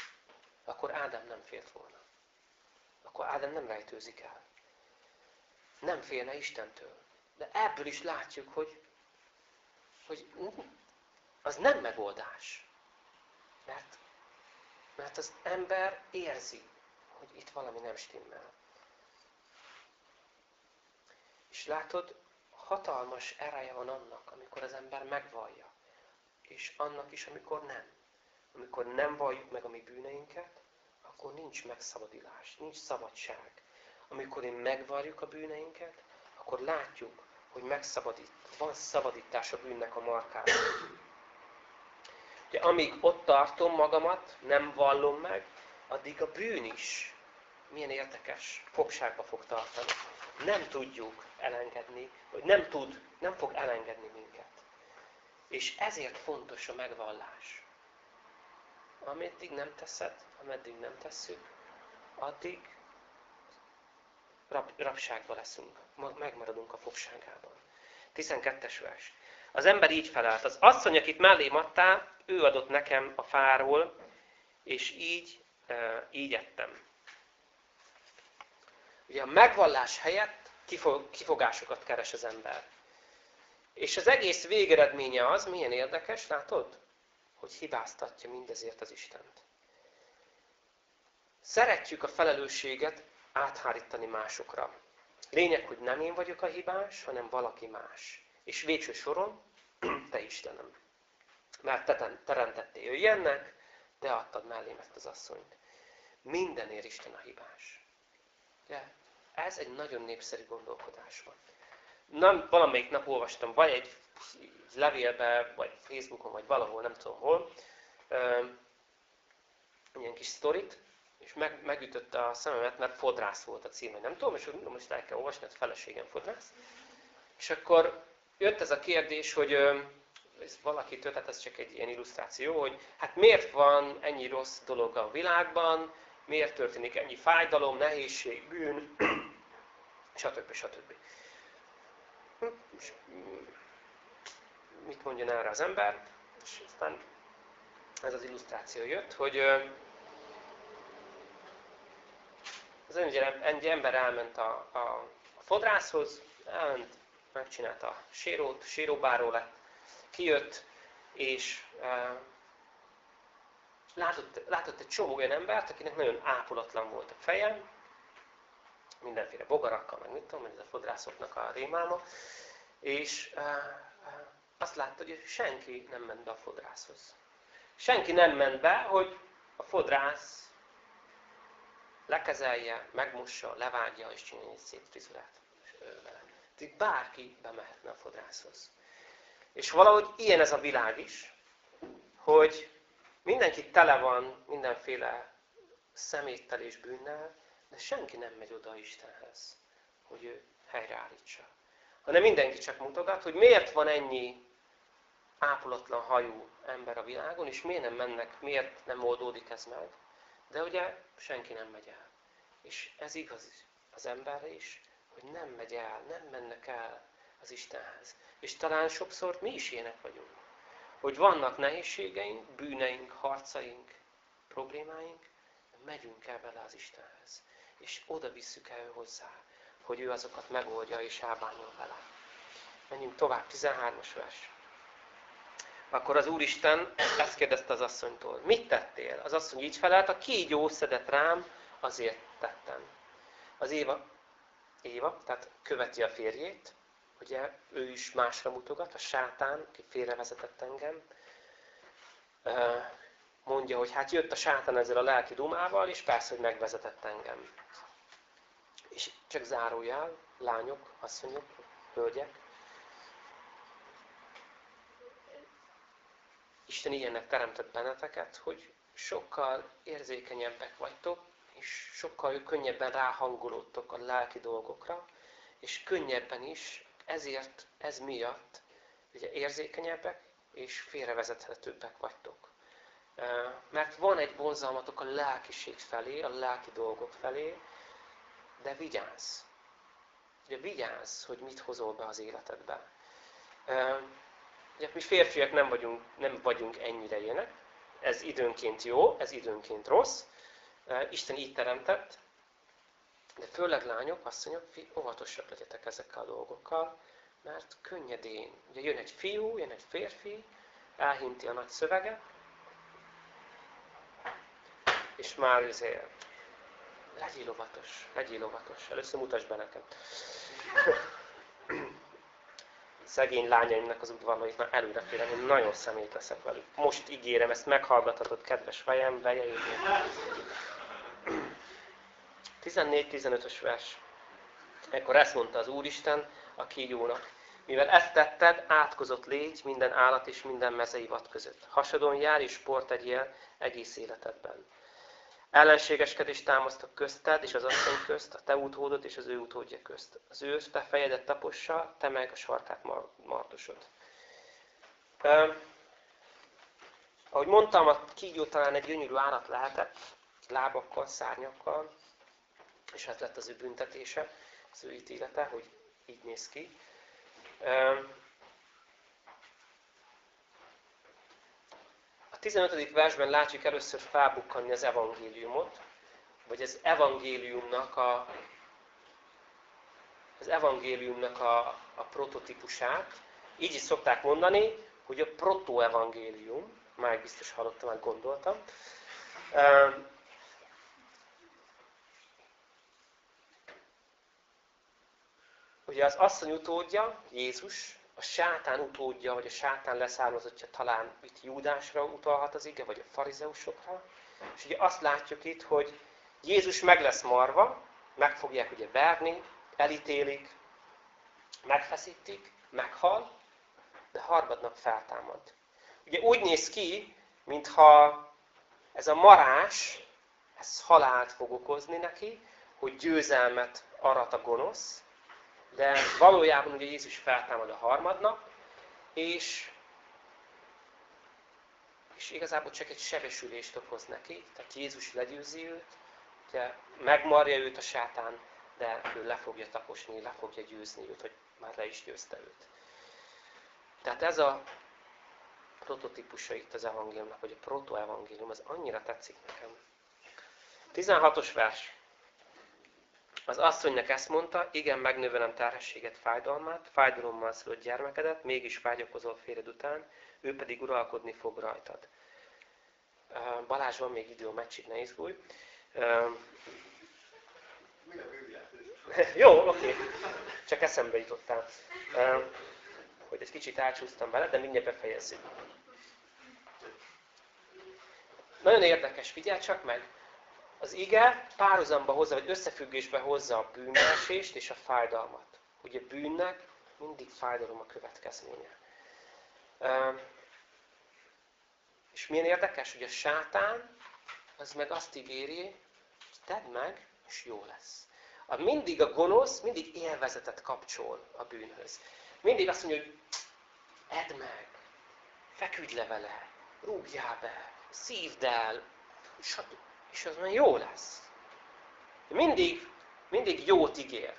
akkor Ádám nem félt volna. Akkor Ádám nem rejtőzik el. Nem félne Istentől. De ebből is látjuk, hogy, hogy az nem megoldás. Mert, mert az ember érzi, hogy itt valami nem stimmel. És látod, hatalmas ereje van annak, amikor az ember megvallja. És annak is, amikor nem. Amikor nem valljuk meg a mi bűneinket, akkor nincs megszabadulás, nincs szabadság. Amikor én megvalljuk a bűneinket, akkor látjuk, hogy megszabadít, van szabadítás a bűnnek a markában. Ugye, amíg ott tartom magamat, nem vallom meg, addig a bűn is milyen érdekes fogságba fog tartani. Nem tudjuk elengedni, vagy nem tud, nem fog elengedni minket. És ezért fontos a megvallás. Ameddig nem teszed, ameddig nem tesszük, addig rab, rabságba leszünk, megmaradunk a fogságában. 12-es vers. Az ember így felállt. Az asszony, akit mellém adtál, ő adott nekem a fáról, és így, e, így ettem. Ugye a megvallás helyett kifogásokat keres az ember. És az egész végeredménye az, milyen érdekes, látod? Hogy hibáztatja mindezért az Istent. Szeretjük a felelősséget áthárítani másokra. Lényeg, hogy nem én vagyok a hibás, hanem valaki más. És végső soron, te Istenem. mert te teremtettél jöjjennek, de adtad mellém ezt az asszonyt. Mindenért Isten a hibás. De ez egy nagyon népszerű gondolkodás van. Nem, valamelyik nap olvastam, vagy egy levélbe, vagy Facebookon, vagy valahol, nem tudom hol, ilyen kis sztorit, és meg, megütötte a szememet, mert fodrász volt a címe, nem tudom, és most el kell olvasni, mert feleségem fodrász. És akkor jött ez a kérdés, hogy ez valaki tehát ez csak egy ilyen illusztráció, hogy hát miért van ennyi rossz dolog a világban, miért történik ennyi fájdalom, nehézség, bűn, stb. stb. És mit mondjon erre az ember? És aztán ez az illusztráció jött, hogy az egy ember elment a, a, a fodrászhoz, elment, megcsinálta a sérót, séróbáró lett, kijött, és e, látott, látott egy csomó olyan embert, akinek nagyon ápolatlan volt a feje, mindenféle bogarakkal, meg mit tudom, ez a fodrászoknak a rémáma, és e, azt látta, hogy senki nem ment be a fodrászhoz. Senki nem ment be, hogy a fodrász lekezelje, megmossa, levágja és csinálja egy szép frizurát vele. Tehát bárki bemehetne a fodrászhoz. És valahogy ilyen ez a világ is, hogy mindenki tele van mindenféle szeméttel és bűnnel, de senki nem megy oda Istenhez, hogy ő helyreállítsa. Hanem mindenki csak mutogat, hogy miért van ennyi ápolatlan hajú ember a világon, és miért nem mennek, miért nem oldódik ez meg. De ugye senki nem megy el. És ez igaz az emberre is, hogy nem megy el, nem mennek el az Istenhez. És talán sokszor mi is ilyenek vagyunk. Hogy vannak nehézségeink, bűneink, harcaink, problémáink, megyünk el vele az Istenhez. És oda visszük el hozzá, hogy ő azokat megoldja és elbánjon vele. Menjünk tovább, 13-as vers. Akkor az Úristen ezt kérdezte az asszonytól. Mit tettél? Az asszony így felelt, a kígyó szedett rám, azért tettem. Az Éva, Éva, tehát követi a férjét, ugye ő is másra mutogat, a sátán, aki félrevezetett engem, mondja, hogy hát jött a sátán ezzel a lelki dumával, és persze, hogy megvezetett engem. És csak zárójál, lányok, asszonyok, hölgyek, Isten ilyennek teremtett benneteket, hogy sokkal érzékenyebbek vagytok, és sokkal könnyebben ráhangolódtok a lelki dolgokra, és könnyebben is, ezért, ez miatt ugye érzékenyebbek, és félrevezethetőbbek vagytok. Mert van egy vonzalmatok a lelkiség felé, a lelki dolgok felé, de vigyázz! Ugye vigyázz, hogy mit hozol be az életedbe. Ugye mi férfiak nem vagyunk, nem vagyunk ennyire ilyenek. Ez időnként jó, ez időnként rossz. Isten így teremtett. De főleg lányok, asszonyok, óvatosak legyetek ezekkel a dolgokkal, mert könnyedén. Ugye jön egy fiú, jön egy férfi, elhinti a nagy szöveget, és már azért legyél óvatos, legyél óvatos. Először mutasd be nekem szegény lányaimnak az udvarlóit már előre félem, hogy nagyon szemét leszek velük. Most ígérem, ezt meghallgathatod, kedves fejem, veje 14-15-ös vers. Ekkor ezt mondta az Úristen a kígyónak. Mivel ezt tetted, átkozott légy minden állat és minden mezei vad között. Hasadon jár és sport egyél egész életedben. Ellenségeskedést támasztok közted és az asszony közt, a te utódot és az ő utódja közt. Az ő te fejedet tapossa, te meg a sarkát martosod. Uh, ahogy mondtam, a kígyó talán egy gyönyörű állat lehetett, lábakkal, szárnyakkal, és hát lett az ő büntetése, az ő ítélete, hogy így néz ki. Uh, 15. versben látjuk először felbukkanni az evangéliumot, vagy az evangéliumnak a, az evangéliumnak a, a prototípusát. Így is szokták mondani, hogy a protoevangélium, már biztos hallottam, már gondoltam. Ugye az asszony utódja, Jézus, a sátán utódja, vagy a sátán leszármazottja talán itt Júdásra utalhat az ige, vagy a farizeusokra. És ugye azt látjuk itt, hogy Jézus meg lesz marva, meg fogják ugye verni, elítélik, megfeszítik, meghal, de harmadnap feltámad. Ugye úgy néz ki, mintha ez a marás, ez halált fog okozni neki, hogy győzelmet arat a gonosz, de valójában ugye Jézus feltámad a harmadnap, és, és igazából csak egy sebesülést okoz neki, tehát Jézus legyőzi őt, ugye megmarja őt a sátán, de ő le fogja taposni, le fogja győzni őt, hogy már le is győzte őt. Tehát ez a prototípusa itt az evangéliumnak, vagy a protoevangélium, az annyira tetszik nekem. 16-os vers. Az asszonynak ezt mondta, igen, megnövelem terhességet, fájdalmát, fájdalommal szülött gyermekedet, mégis vágyakozol férjed után, ő pedig uralkodni fog rajtad. Balázs, van még idő a meccsig, ne izgulj. Jó, oké. Csak eszembe jutottál. Hogy egy kicsit elcsúsztam vele, de mindjárt befejezzük. Nagyon érdekes, figyelj csak meg! Az ige párhuzamba hozza, vagy összefüggésbe hozza a bűnbeesést és a fájdalmat. Ugye bűnnek mindig fájdalom a következménye. És milyen érdekes, hogy a sátán az meg azt ígéri, hogy tedd meg, és jó lesz. A mindig a gonosz mindig élvezetet kapcsol a bűnhöz. Mindig azt mondja, hogy edd meg, feküdj le vele, rúgjál be, szívd el, és az már jó lesz. Mindig, mindig jót ígér.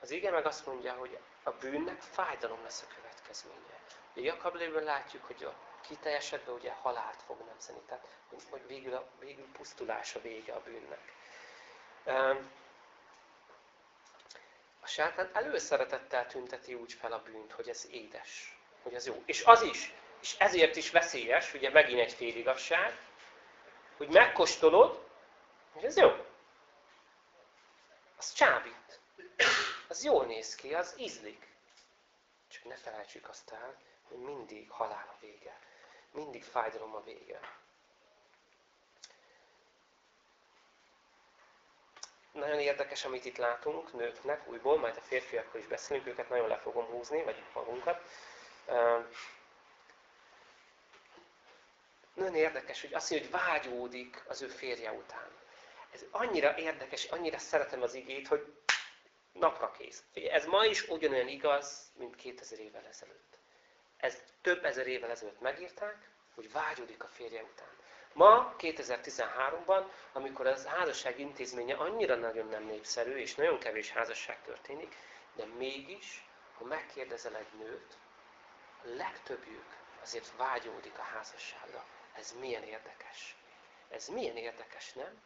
Az ige meg azt mondja, hogy a bűnnek fájdalom lesz a következménye. A Jakab látjuk, hogy a kiteljesedve ugye halált fog nemzeni. Tehát, hogy végül, a, végül pusztulás a vége a bűnnek. A sátán előszeretettel tünteti úgy fel a bűnt, hogy ez édes, hogy ez jó. És az is, és ezért is veszélyes, ugye megint egy féligasság, hogy megkóstolod, és ez jó. Az csábít. Az jól néz ki, az ízlik. Csak ne felejtsük azt el, hogy mindig halál a vége. Mindig fájdalom a vége. Nagyon érdekes, amit itt látunk nőknek újból, majd a férfiakkal is beszélünk, őket nagyon le fogom húzni, vagy magunkat. Nagyon érdekes, hogy azt mondja, hogy vágyódik az ő férje után. Ez annyira érdekes, annyira szeretem az igét, hogy napra kész. Ez ma is ugyanolyan igaz, mint 2000 évvel ezelőtt. Ez több ezer évvel ezelőtt megírták, hogy vágyódik a férje után. Ma, 2013-ban, amikor az házasság intézménye annyira nagyon nem népszerű, és nagyon kevés házasság történik, de mégis, ha megkérdezel egy nőt, a legtöbbjük azért vágyódik a házasságra. Ez milyen érdekes. Ez milyen érdekes, nem?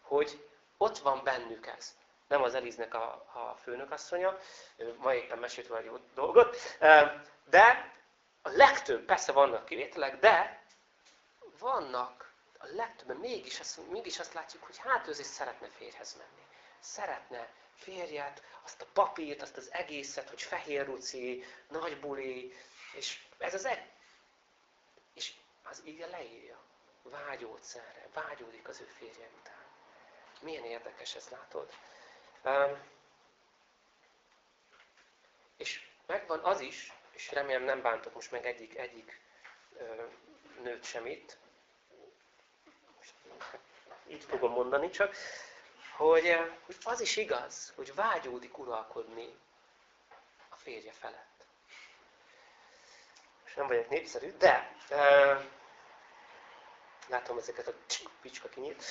Hogy ott van bennük ez. Nem az Eliznek a, a főnökasszonya, ő ma éppen mesélt valami jó dolgot, de a legtöbb, persze vannak kivételek, de vannak a legtöbben mégis azt, mégis azt látjuk, hogy hát ő azért szeretne férhez menni. Szeretne férjet, azt a papírt, azt az egészet, hogy fehér ruci, nagy buli, és ez az eg... És az ige leírja. Vágyódsz erre, vágyódik az ő férje után. Milyen érdekes ez, látod? Um, és megvan az is, és remélem nem bántok most meg egyik, egyik ö, nőt sem itt, így fogom mondani csak, hogy, hogy az is igaz, hogy vágyódik uralkodni a férje felett. És nem vagyok népszerű, de Látom ezeket a picska kinyílt.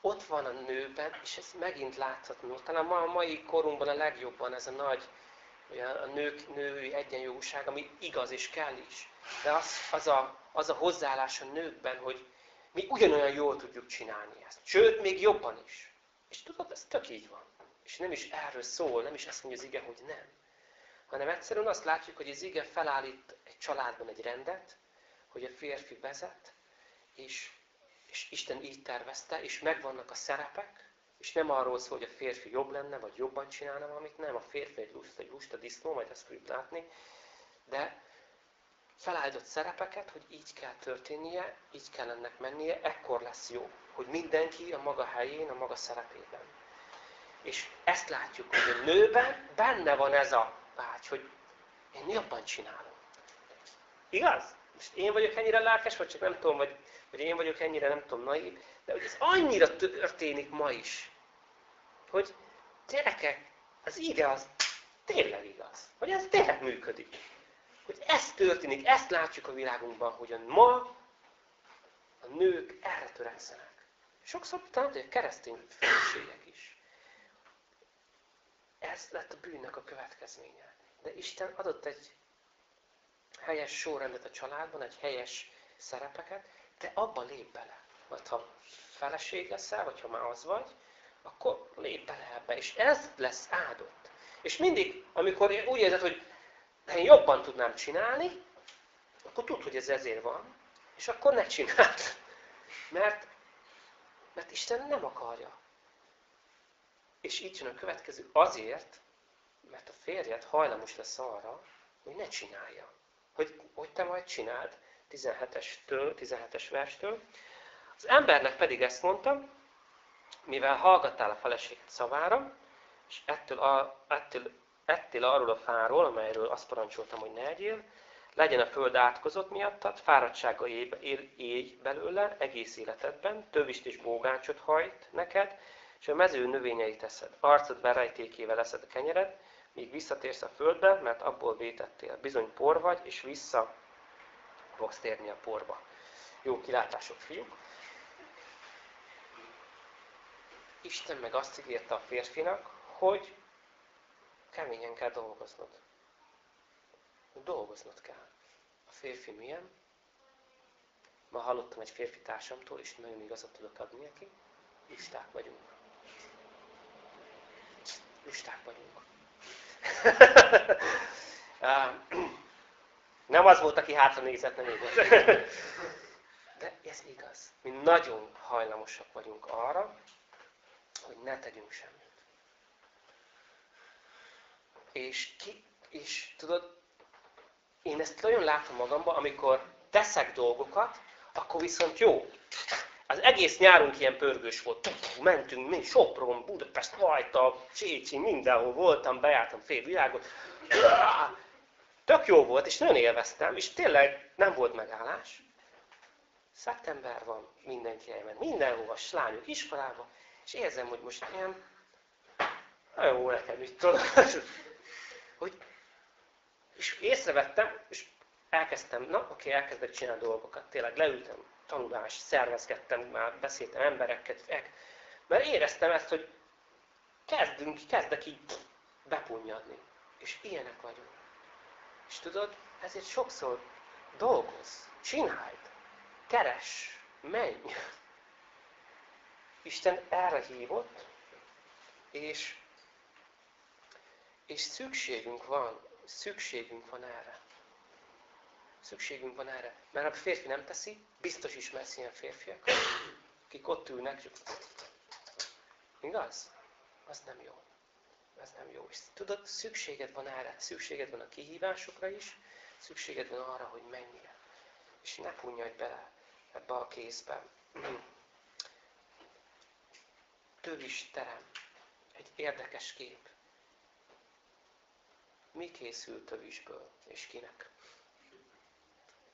Ott van a nőben, és ez megint látható. Talán ma a mai korunkban a legjobban ez a nagy a nők, női egyenjogúság, ami igaz és kell is. De az, az, a, az a hozzáállás a nőkben, hogy mi ugyanolyan jól tudjuk csinálni ezt. Sőt, még jobban is. És tudod, ez tök így van. És nem is erről szól, nem is azt mondja az ige, hogy nem. Hanem egyszerűen azt látjuk, hogy az ige felállít egy családban egy rendet, hogy a férfi vezet, és, És Isten így tervezte, és megvannak a szerepek, és nem arról szól, hogy a férfi jobb lenne, vagy jobban csinálna valamit, nem, a férfi egy lust, egy lust, a disznó, majd ezt fogjuk látni, de feláldott szerepeket, hogy így kell történnie, így kell ennek mennie, ekkor lesz jó, hogy mindenki a maga helyén, a maga szerepében. És ezt látjuk, hogy a nőben benne van ez a vágy, hogy én jobban csinálom. Igaz? Most én vagyok ennyire lelkes, vagy csak nem tudom, vagy, vagy én vagyok ennyire nem tudom naív, de hogy ez annyira történik ma is, hogy gyerekek, az ige az tényleg igaz. Hogy ez tényleg működik. Hogy ez történik, ezt látjuk a világunkban, hogy a ma a nők erre törekszenek. Sokszor talán a keresztény feleségek is. Ez lett a bűnnek a következménye. De Isten adott egy helyes sorrendet a családban, egy helyes szerepeket, de abba lép bele. Vagy ha feleség leszel, vagy ha már az vagy, akkor lép bele ebbe, és ez lesz áldott. És mindig, amikor úgy érzed, hogy én jobban tudnám csinálni, akkor tudd, hogy ez ezért van, és akkor ne csináld. Mert, mert Isten nem akarja. És itt jön a következő. Azért, mert a férjed hajlamos lesz arra, hogy ne csinálja. Hogy, hogy te majd csináld, 17-estől, 17-es verstől. Az embernek pedig ezt mondtam, mivel hallgattál a feleség szavára, és ettől, a, ettől, ettél arról a fáról, amelyről azt parancsoltam, hogy ne egyél, legyen a föld átkozott miattad, fáradtsága éj belőle egész életedben, tövist és bógácsot hajt neked, és a mező növényeit teszed. Arcod berejtékével leszed a kenyered, míg visszatérsz a földbe, mert abból vétettél. Bizony por vagy, és vissza fogsz térni a porba. Jó kilátások, fiúk! Isten meg azt ígérte a férfinak, hogy keményen kell dolgoznod. Dolgoznod kell. A férfi milyen? Ma hallottam egy férfi társamtól, és nagyon igazat tudok adni neki. Listák vagyunk. Listák vagyunk. nem az volt, aki hátra nézett, nem igaz. De ez igaz. Mi nagyon hajlamosak vagyunk arra, hogy ne tegyünk semmit. És, ki, és tudod, én ezt nagyon látom magamban, amikor teszek dolgokat, akkor viszont jó. Az egész nyárunk ilyen pörgős volt. Mentünk, mi Sopron, Budapest, Vajta, Csécsi, mindenhol voltam, bejártam fél világot. Tök jó volt, és nagyon élveztem, és tényleg nem volt megállás. Szeptember van, mindenki elment mindenhova, slányok iskolába, és érzem, hogy most ilyen, nagyon jó nekem tudom. hogy, és észrevettem, és elkezdtem, na oké, elkezdek csinálni dolgokat. Tényleg leültem, tanulás, szervezgettem, már beszéltem emberekkel, mert éreztem ezt, hogy kezdünk, kezdek így bepunyadni. És ilyenek vagyunk. És tudod, ezért sokszor dolgoz, csináld, keres, menj. Isten erre hívott, és, és szükségünk van, szükségünk van erre. Szükségünk van erre. Mert a férfi nem teszi, biztos ismersz ilyen férfiak, akik ott ülnek, csak... Igaz? Az nem jó. Ez nem jó. És tudod, szükséged van erre. Szükséged van a kihívásokra is, szükséged van arra, hogy menjél. És ne punyadj bele ebbe a kézbe tövis terem. Egy érdekes kép. Mi készül tövisből, és kinek?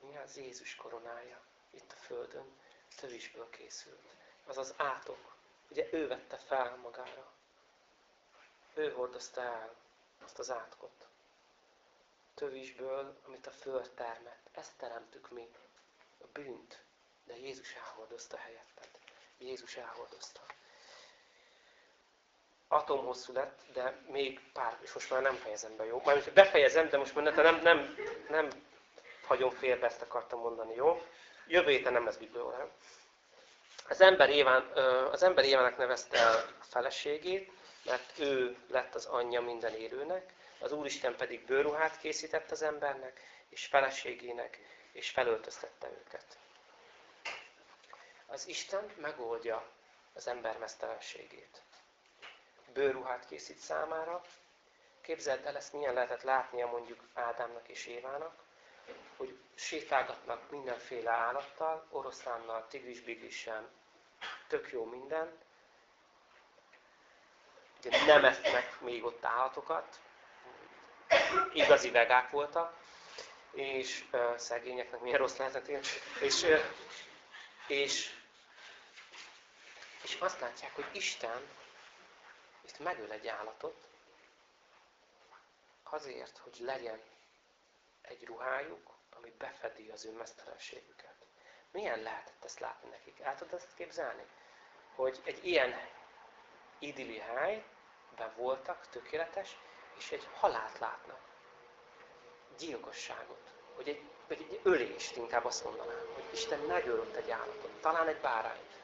Mi az Jézus koronája itt a Földön? Tövisből készült. Az az átok. Ugye ő vette fel magára. Ő hordozta el azt az átkot. Tövisből, amit a Föld termett. Ezt teremtük mi. A bűnt. De Jézus elhordozta helyetted. Jézus elhordozta atomhosszú lett, de még pár, és most már nem fejezem be, jó? Mármint, befejezem, de most már nem, nem, nem hagyom félbe, ezt akartam mondani, jó? Jövő héten nem lesz Biblia Az ember, Éván, az ember Évának nevezte el a feleségét, mert ő lett az anyja minden élőnek, az Úristen pedig bőruhát készített az embernek, és feleségének, és felöltöztette őket. Az Isten megoldja az ember mesztelenségét. Bőruhát készít számára. Képzeld el, ezt milyen lehetett látnia mondjuk Ádámnak és Évának, hogy sétálgatnak mindenféle állattal, oroszlánnal, tigris-bigrissel, tök jó minden. Ugye nem esznek még ott állatokat, igazi vegák voltak, és uh, szegényeknek milyen rossz lehetett ilyen, és, uh, és, és azt látják, hogy Isten itt megöl egy állatot, azért, hogy legyen egy ruhájuk, ami befedi az ő mesztelenségüket. Milyen lehetett ezt látni nekik? El tudod ezt képzelni? Hogy egy ilyen idilli helyben voltak, tökéletes, és egy halált látnak. Gyilkosságot. Hogy egy, vagy egy ölést inkább azt mondanám. Hogy Isten megölött egy állatot. Talán egy bárányt.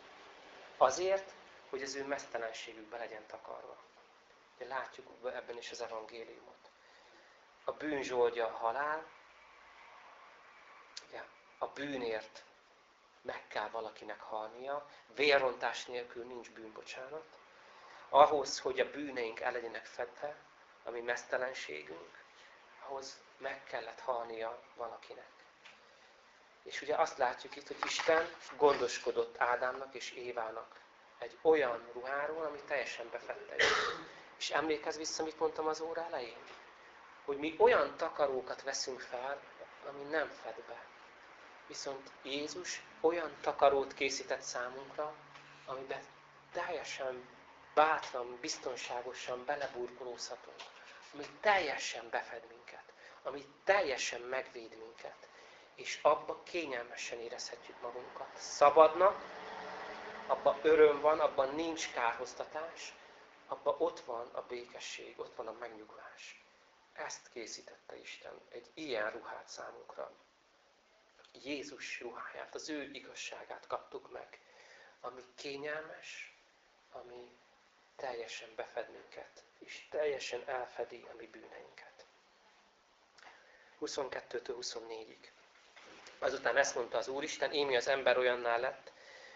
Azért, hogy az ő mesztelenségükbe legyen takarva. De látjuk ebben is az evangéliumot. A bűn zsoldja a halál, a bűnért meg kell valakinek halnia, vérrontás nélkül nincs bűnbocsánat. Ahhoz, hogy a bűneink el legyenek fedve, ami mesztelenségünk, ahhoz meg kellett halnia valakinek. És ugye azt látjuk itt, hogy Isten gondoskodott Ádámnak és Évának egy olyan ruháról, ami teljesen befette őket. És emlékezz vissza, mit mondtam az óra elején? Hogy mi olyan takarókat veszünk fel, ami nem fed be. Viszont Jézus olyan takarót készített számunkra, amiben teljesen bátran, biztonságosan beleburkolózhatunk, ami teljesen befed minket, ami teljesen megvéd minket, és abba kényelmesen érezhetjük magunkat. Szabadnak, abban öröm van, abban nincs kárhoztatás, abban ott van a békesség, ott van a megnyugvás. Ezt készítette Isten, egy ilyen ruhát számunkra. Jézus ruháját, az ő igazságát kaptuk meg, ami kényelmes, ami teljesen befed minket, és teljesen elfedi a mi bűneinket. 22-től 24-ig. Azután ezt mondta az Úristen, émi az ember olyanná lett,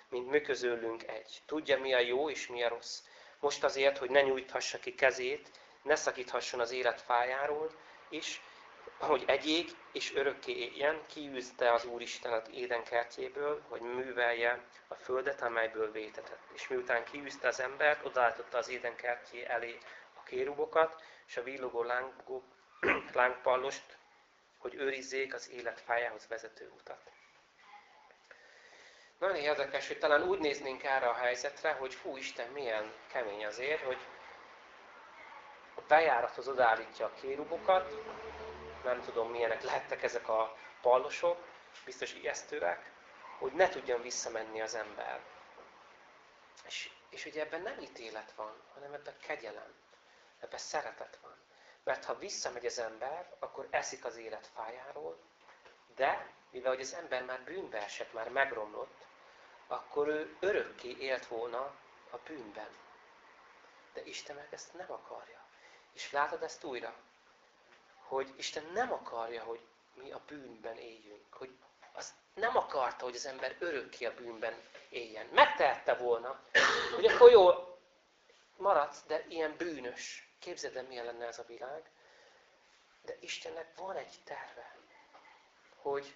mint mi közülünk egy. Tudja, mi a jó és mi a rossz. Most azért, hogy ne nyújthassa ki kezét, ne szakíthasson az élet fájáról, és hogy egyék és örökké éljen, kiűzte az Úristen az édenkertjéből, hogy művelje a földet, amelyből vétetett. És miután kiűzte az embert, odaállította az édenkertjé elé a kérubokat, és a villogó lángó, lángpallost, hogy őrizzék az élet fájához vezető utat. Nagyon érdekes, hogy talán úgy néznénk erre a helyzetre, hogy hú, Isten milyen kemény azért, hogy a bejárathoz odaállítja a kérubokat, nem tudom milyenek lehettek ezek a pallosok, biztos ijesztőek, hogy ne tudjon visszamenni az ember. És, és ugye ebben nem ítélet van, hanem ebben kegyelem, ebben szeretet van. Mert ha visszamegy az ember, akkor eszik az élet fájáról, de mivel hogy az ember már bűnbe esett, már megromlott, akkor ő örökké élt volna a bűnben. De Isten meg ezt nem akarja. És látod ezt újra? Hogy Isten nem akarja, hogy mi a bűnben éljünk. Hogy az nem akarta, hogy az ember örökké a bűnben éljen. Megtehette volna, hogy akkor jó, maradsz, de ilyen bűnös. Képzeld el, milyen lenne ez a világ. De Istennek van egy terve, hogy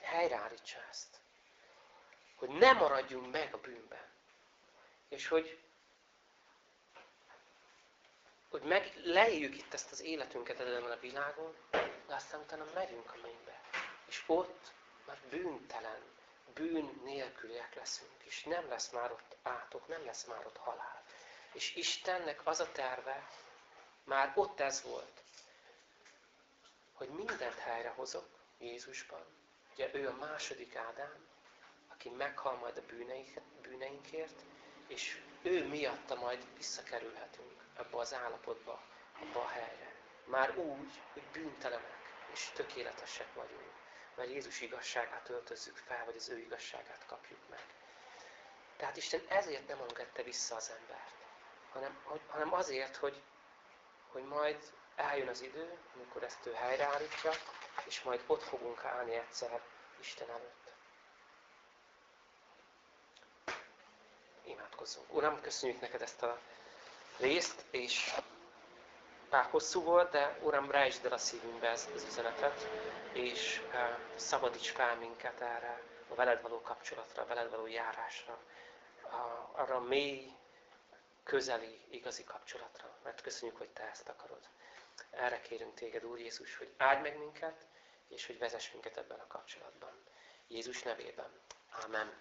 helyreállítsa ezt. Hogy ne maradjunk meg a bűnben. És hogy hogy meg leéljük itt ezt az életünket ezen a világon, de aztán utána megyünk a mennybe. És ott már bűntelen, bűn nélküliek leszünk, és nem lesz már ott átok, nem lesz már ott halál. És Istennek az a terve, már ott ez volt, hogy mindent helyrehozok Jézusban. Ugye ő a második Ádám, aki meghal majd a bűneinkért, és ő miatta majd visszakerülhetünk ebbe az állapotba, abba a helyre. Már úgy, hogy bűntelenek és tökéletesek vagyunk, mert Jézus igazságát öltözzük fel, vagy az ő igazságát kapjuk meg. Tehát Isten ezért nem engedte vissza az embert, hanem, hanem azért, hogy, hogy majd eljön az idő, amikor ezt ő helyreállítja, és majd ott fogunk állni egyszer Isten előtt. Imádkozzunk. Uram, köszönjük neked ezt a részt, és bár hosszú volt, de Uram, rejtsd el a szívünkbe ezt az üzenetet, és szabadíts fel minket erre a veled való kapcsolatra, a veled való járásra, a, arra a mély, közeli, igazi kapcsolatra. Mert köszönjük, hogy Te ezt akarod. Erre kérünk Téged, Úr Jézus, hogy áld meg minket, és hogy vezess minket ebben a kapcsolatban. Jézus nevében. Amen.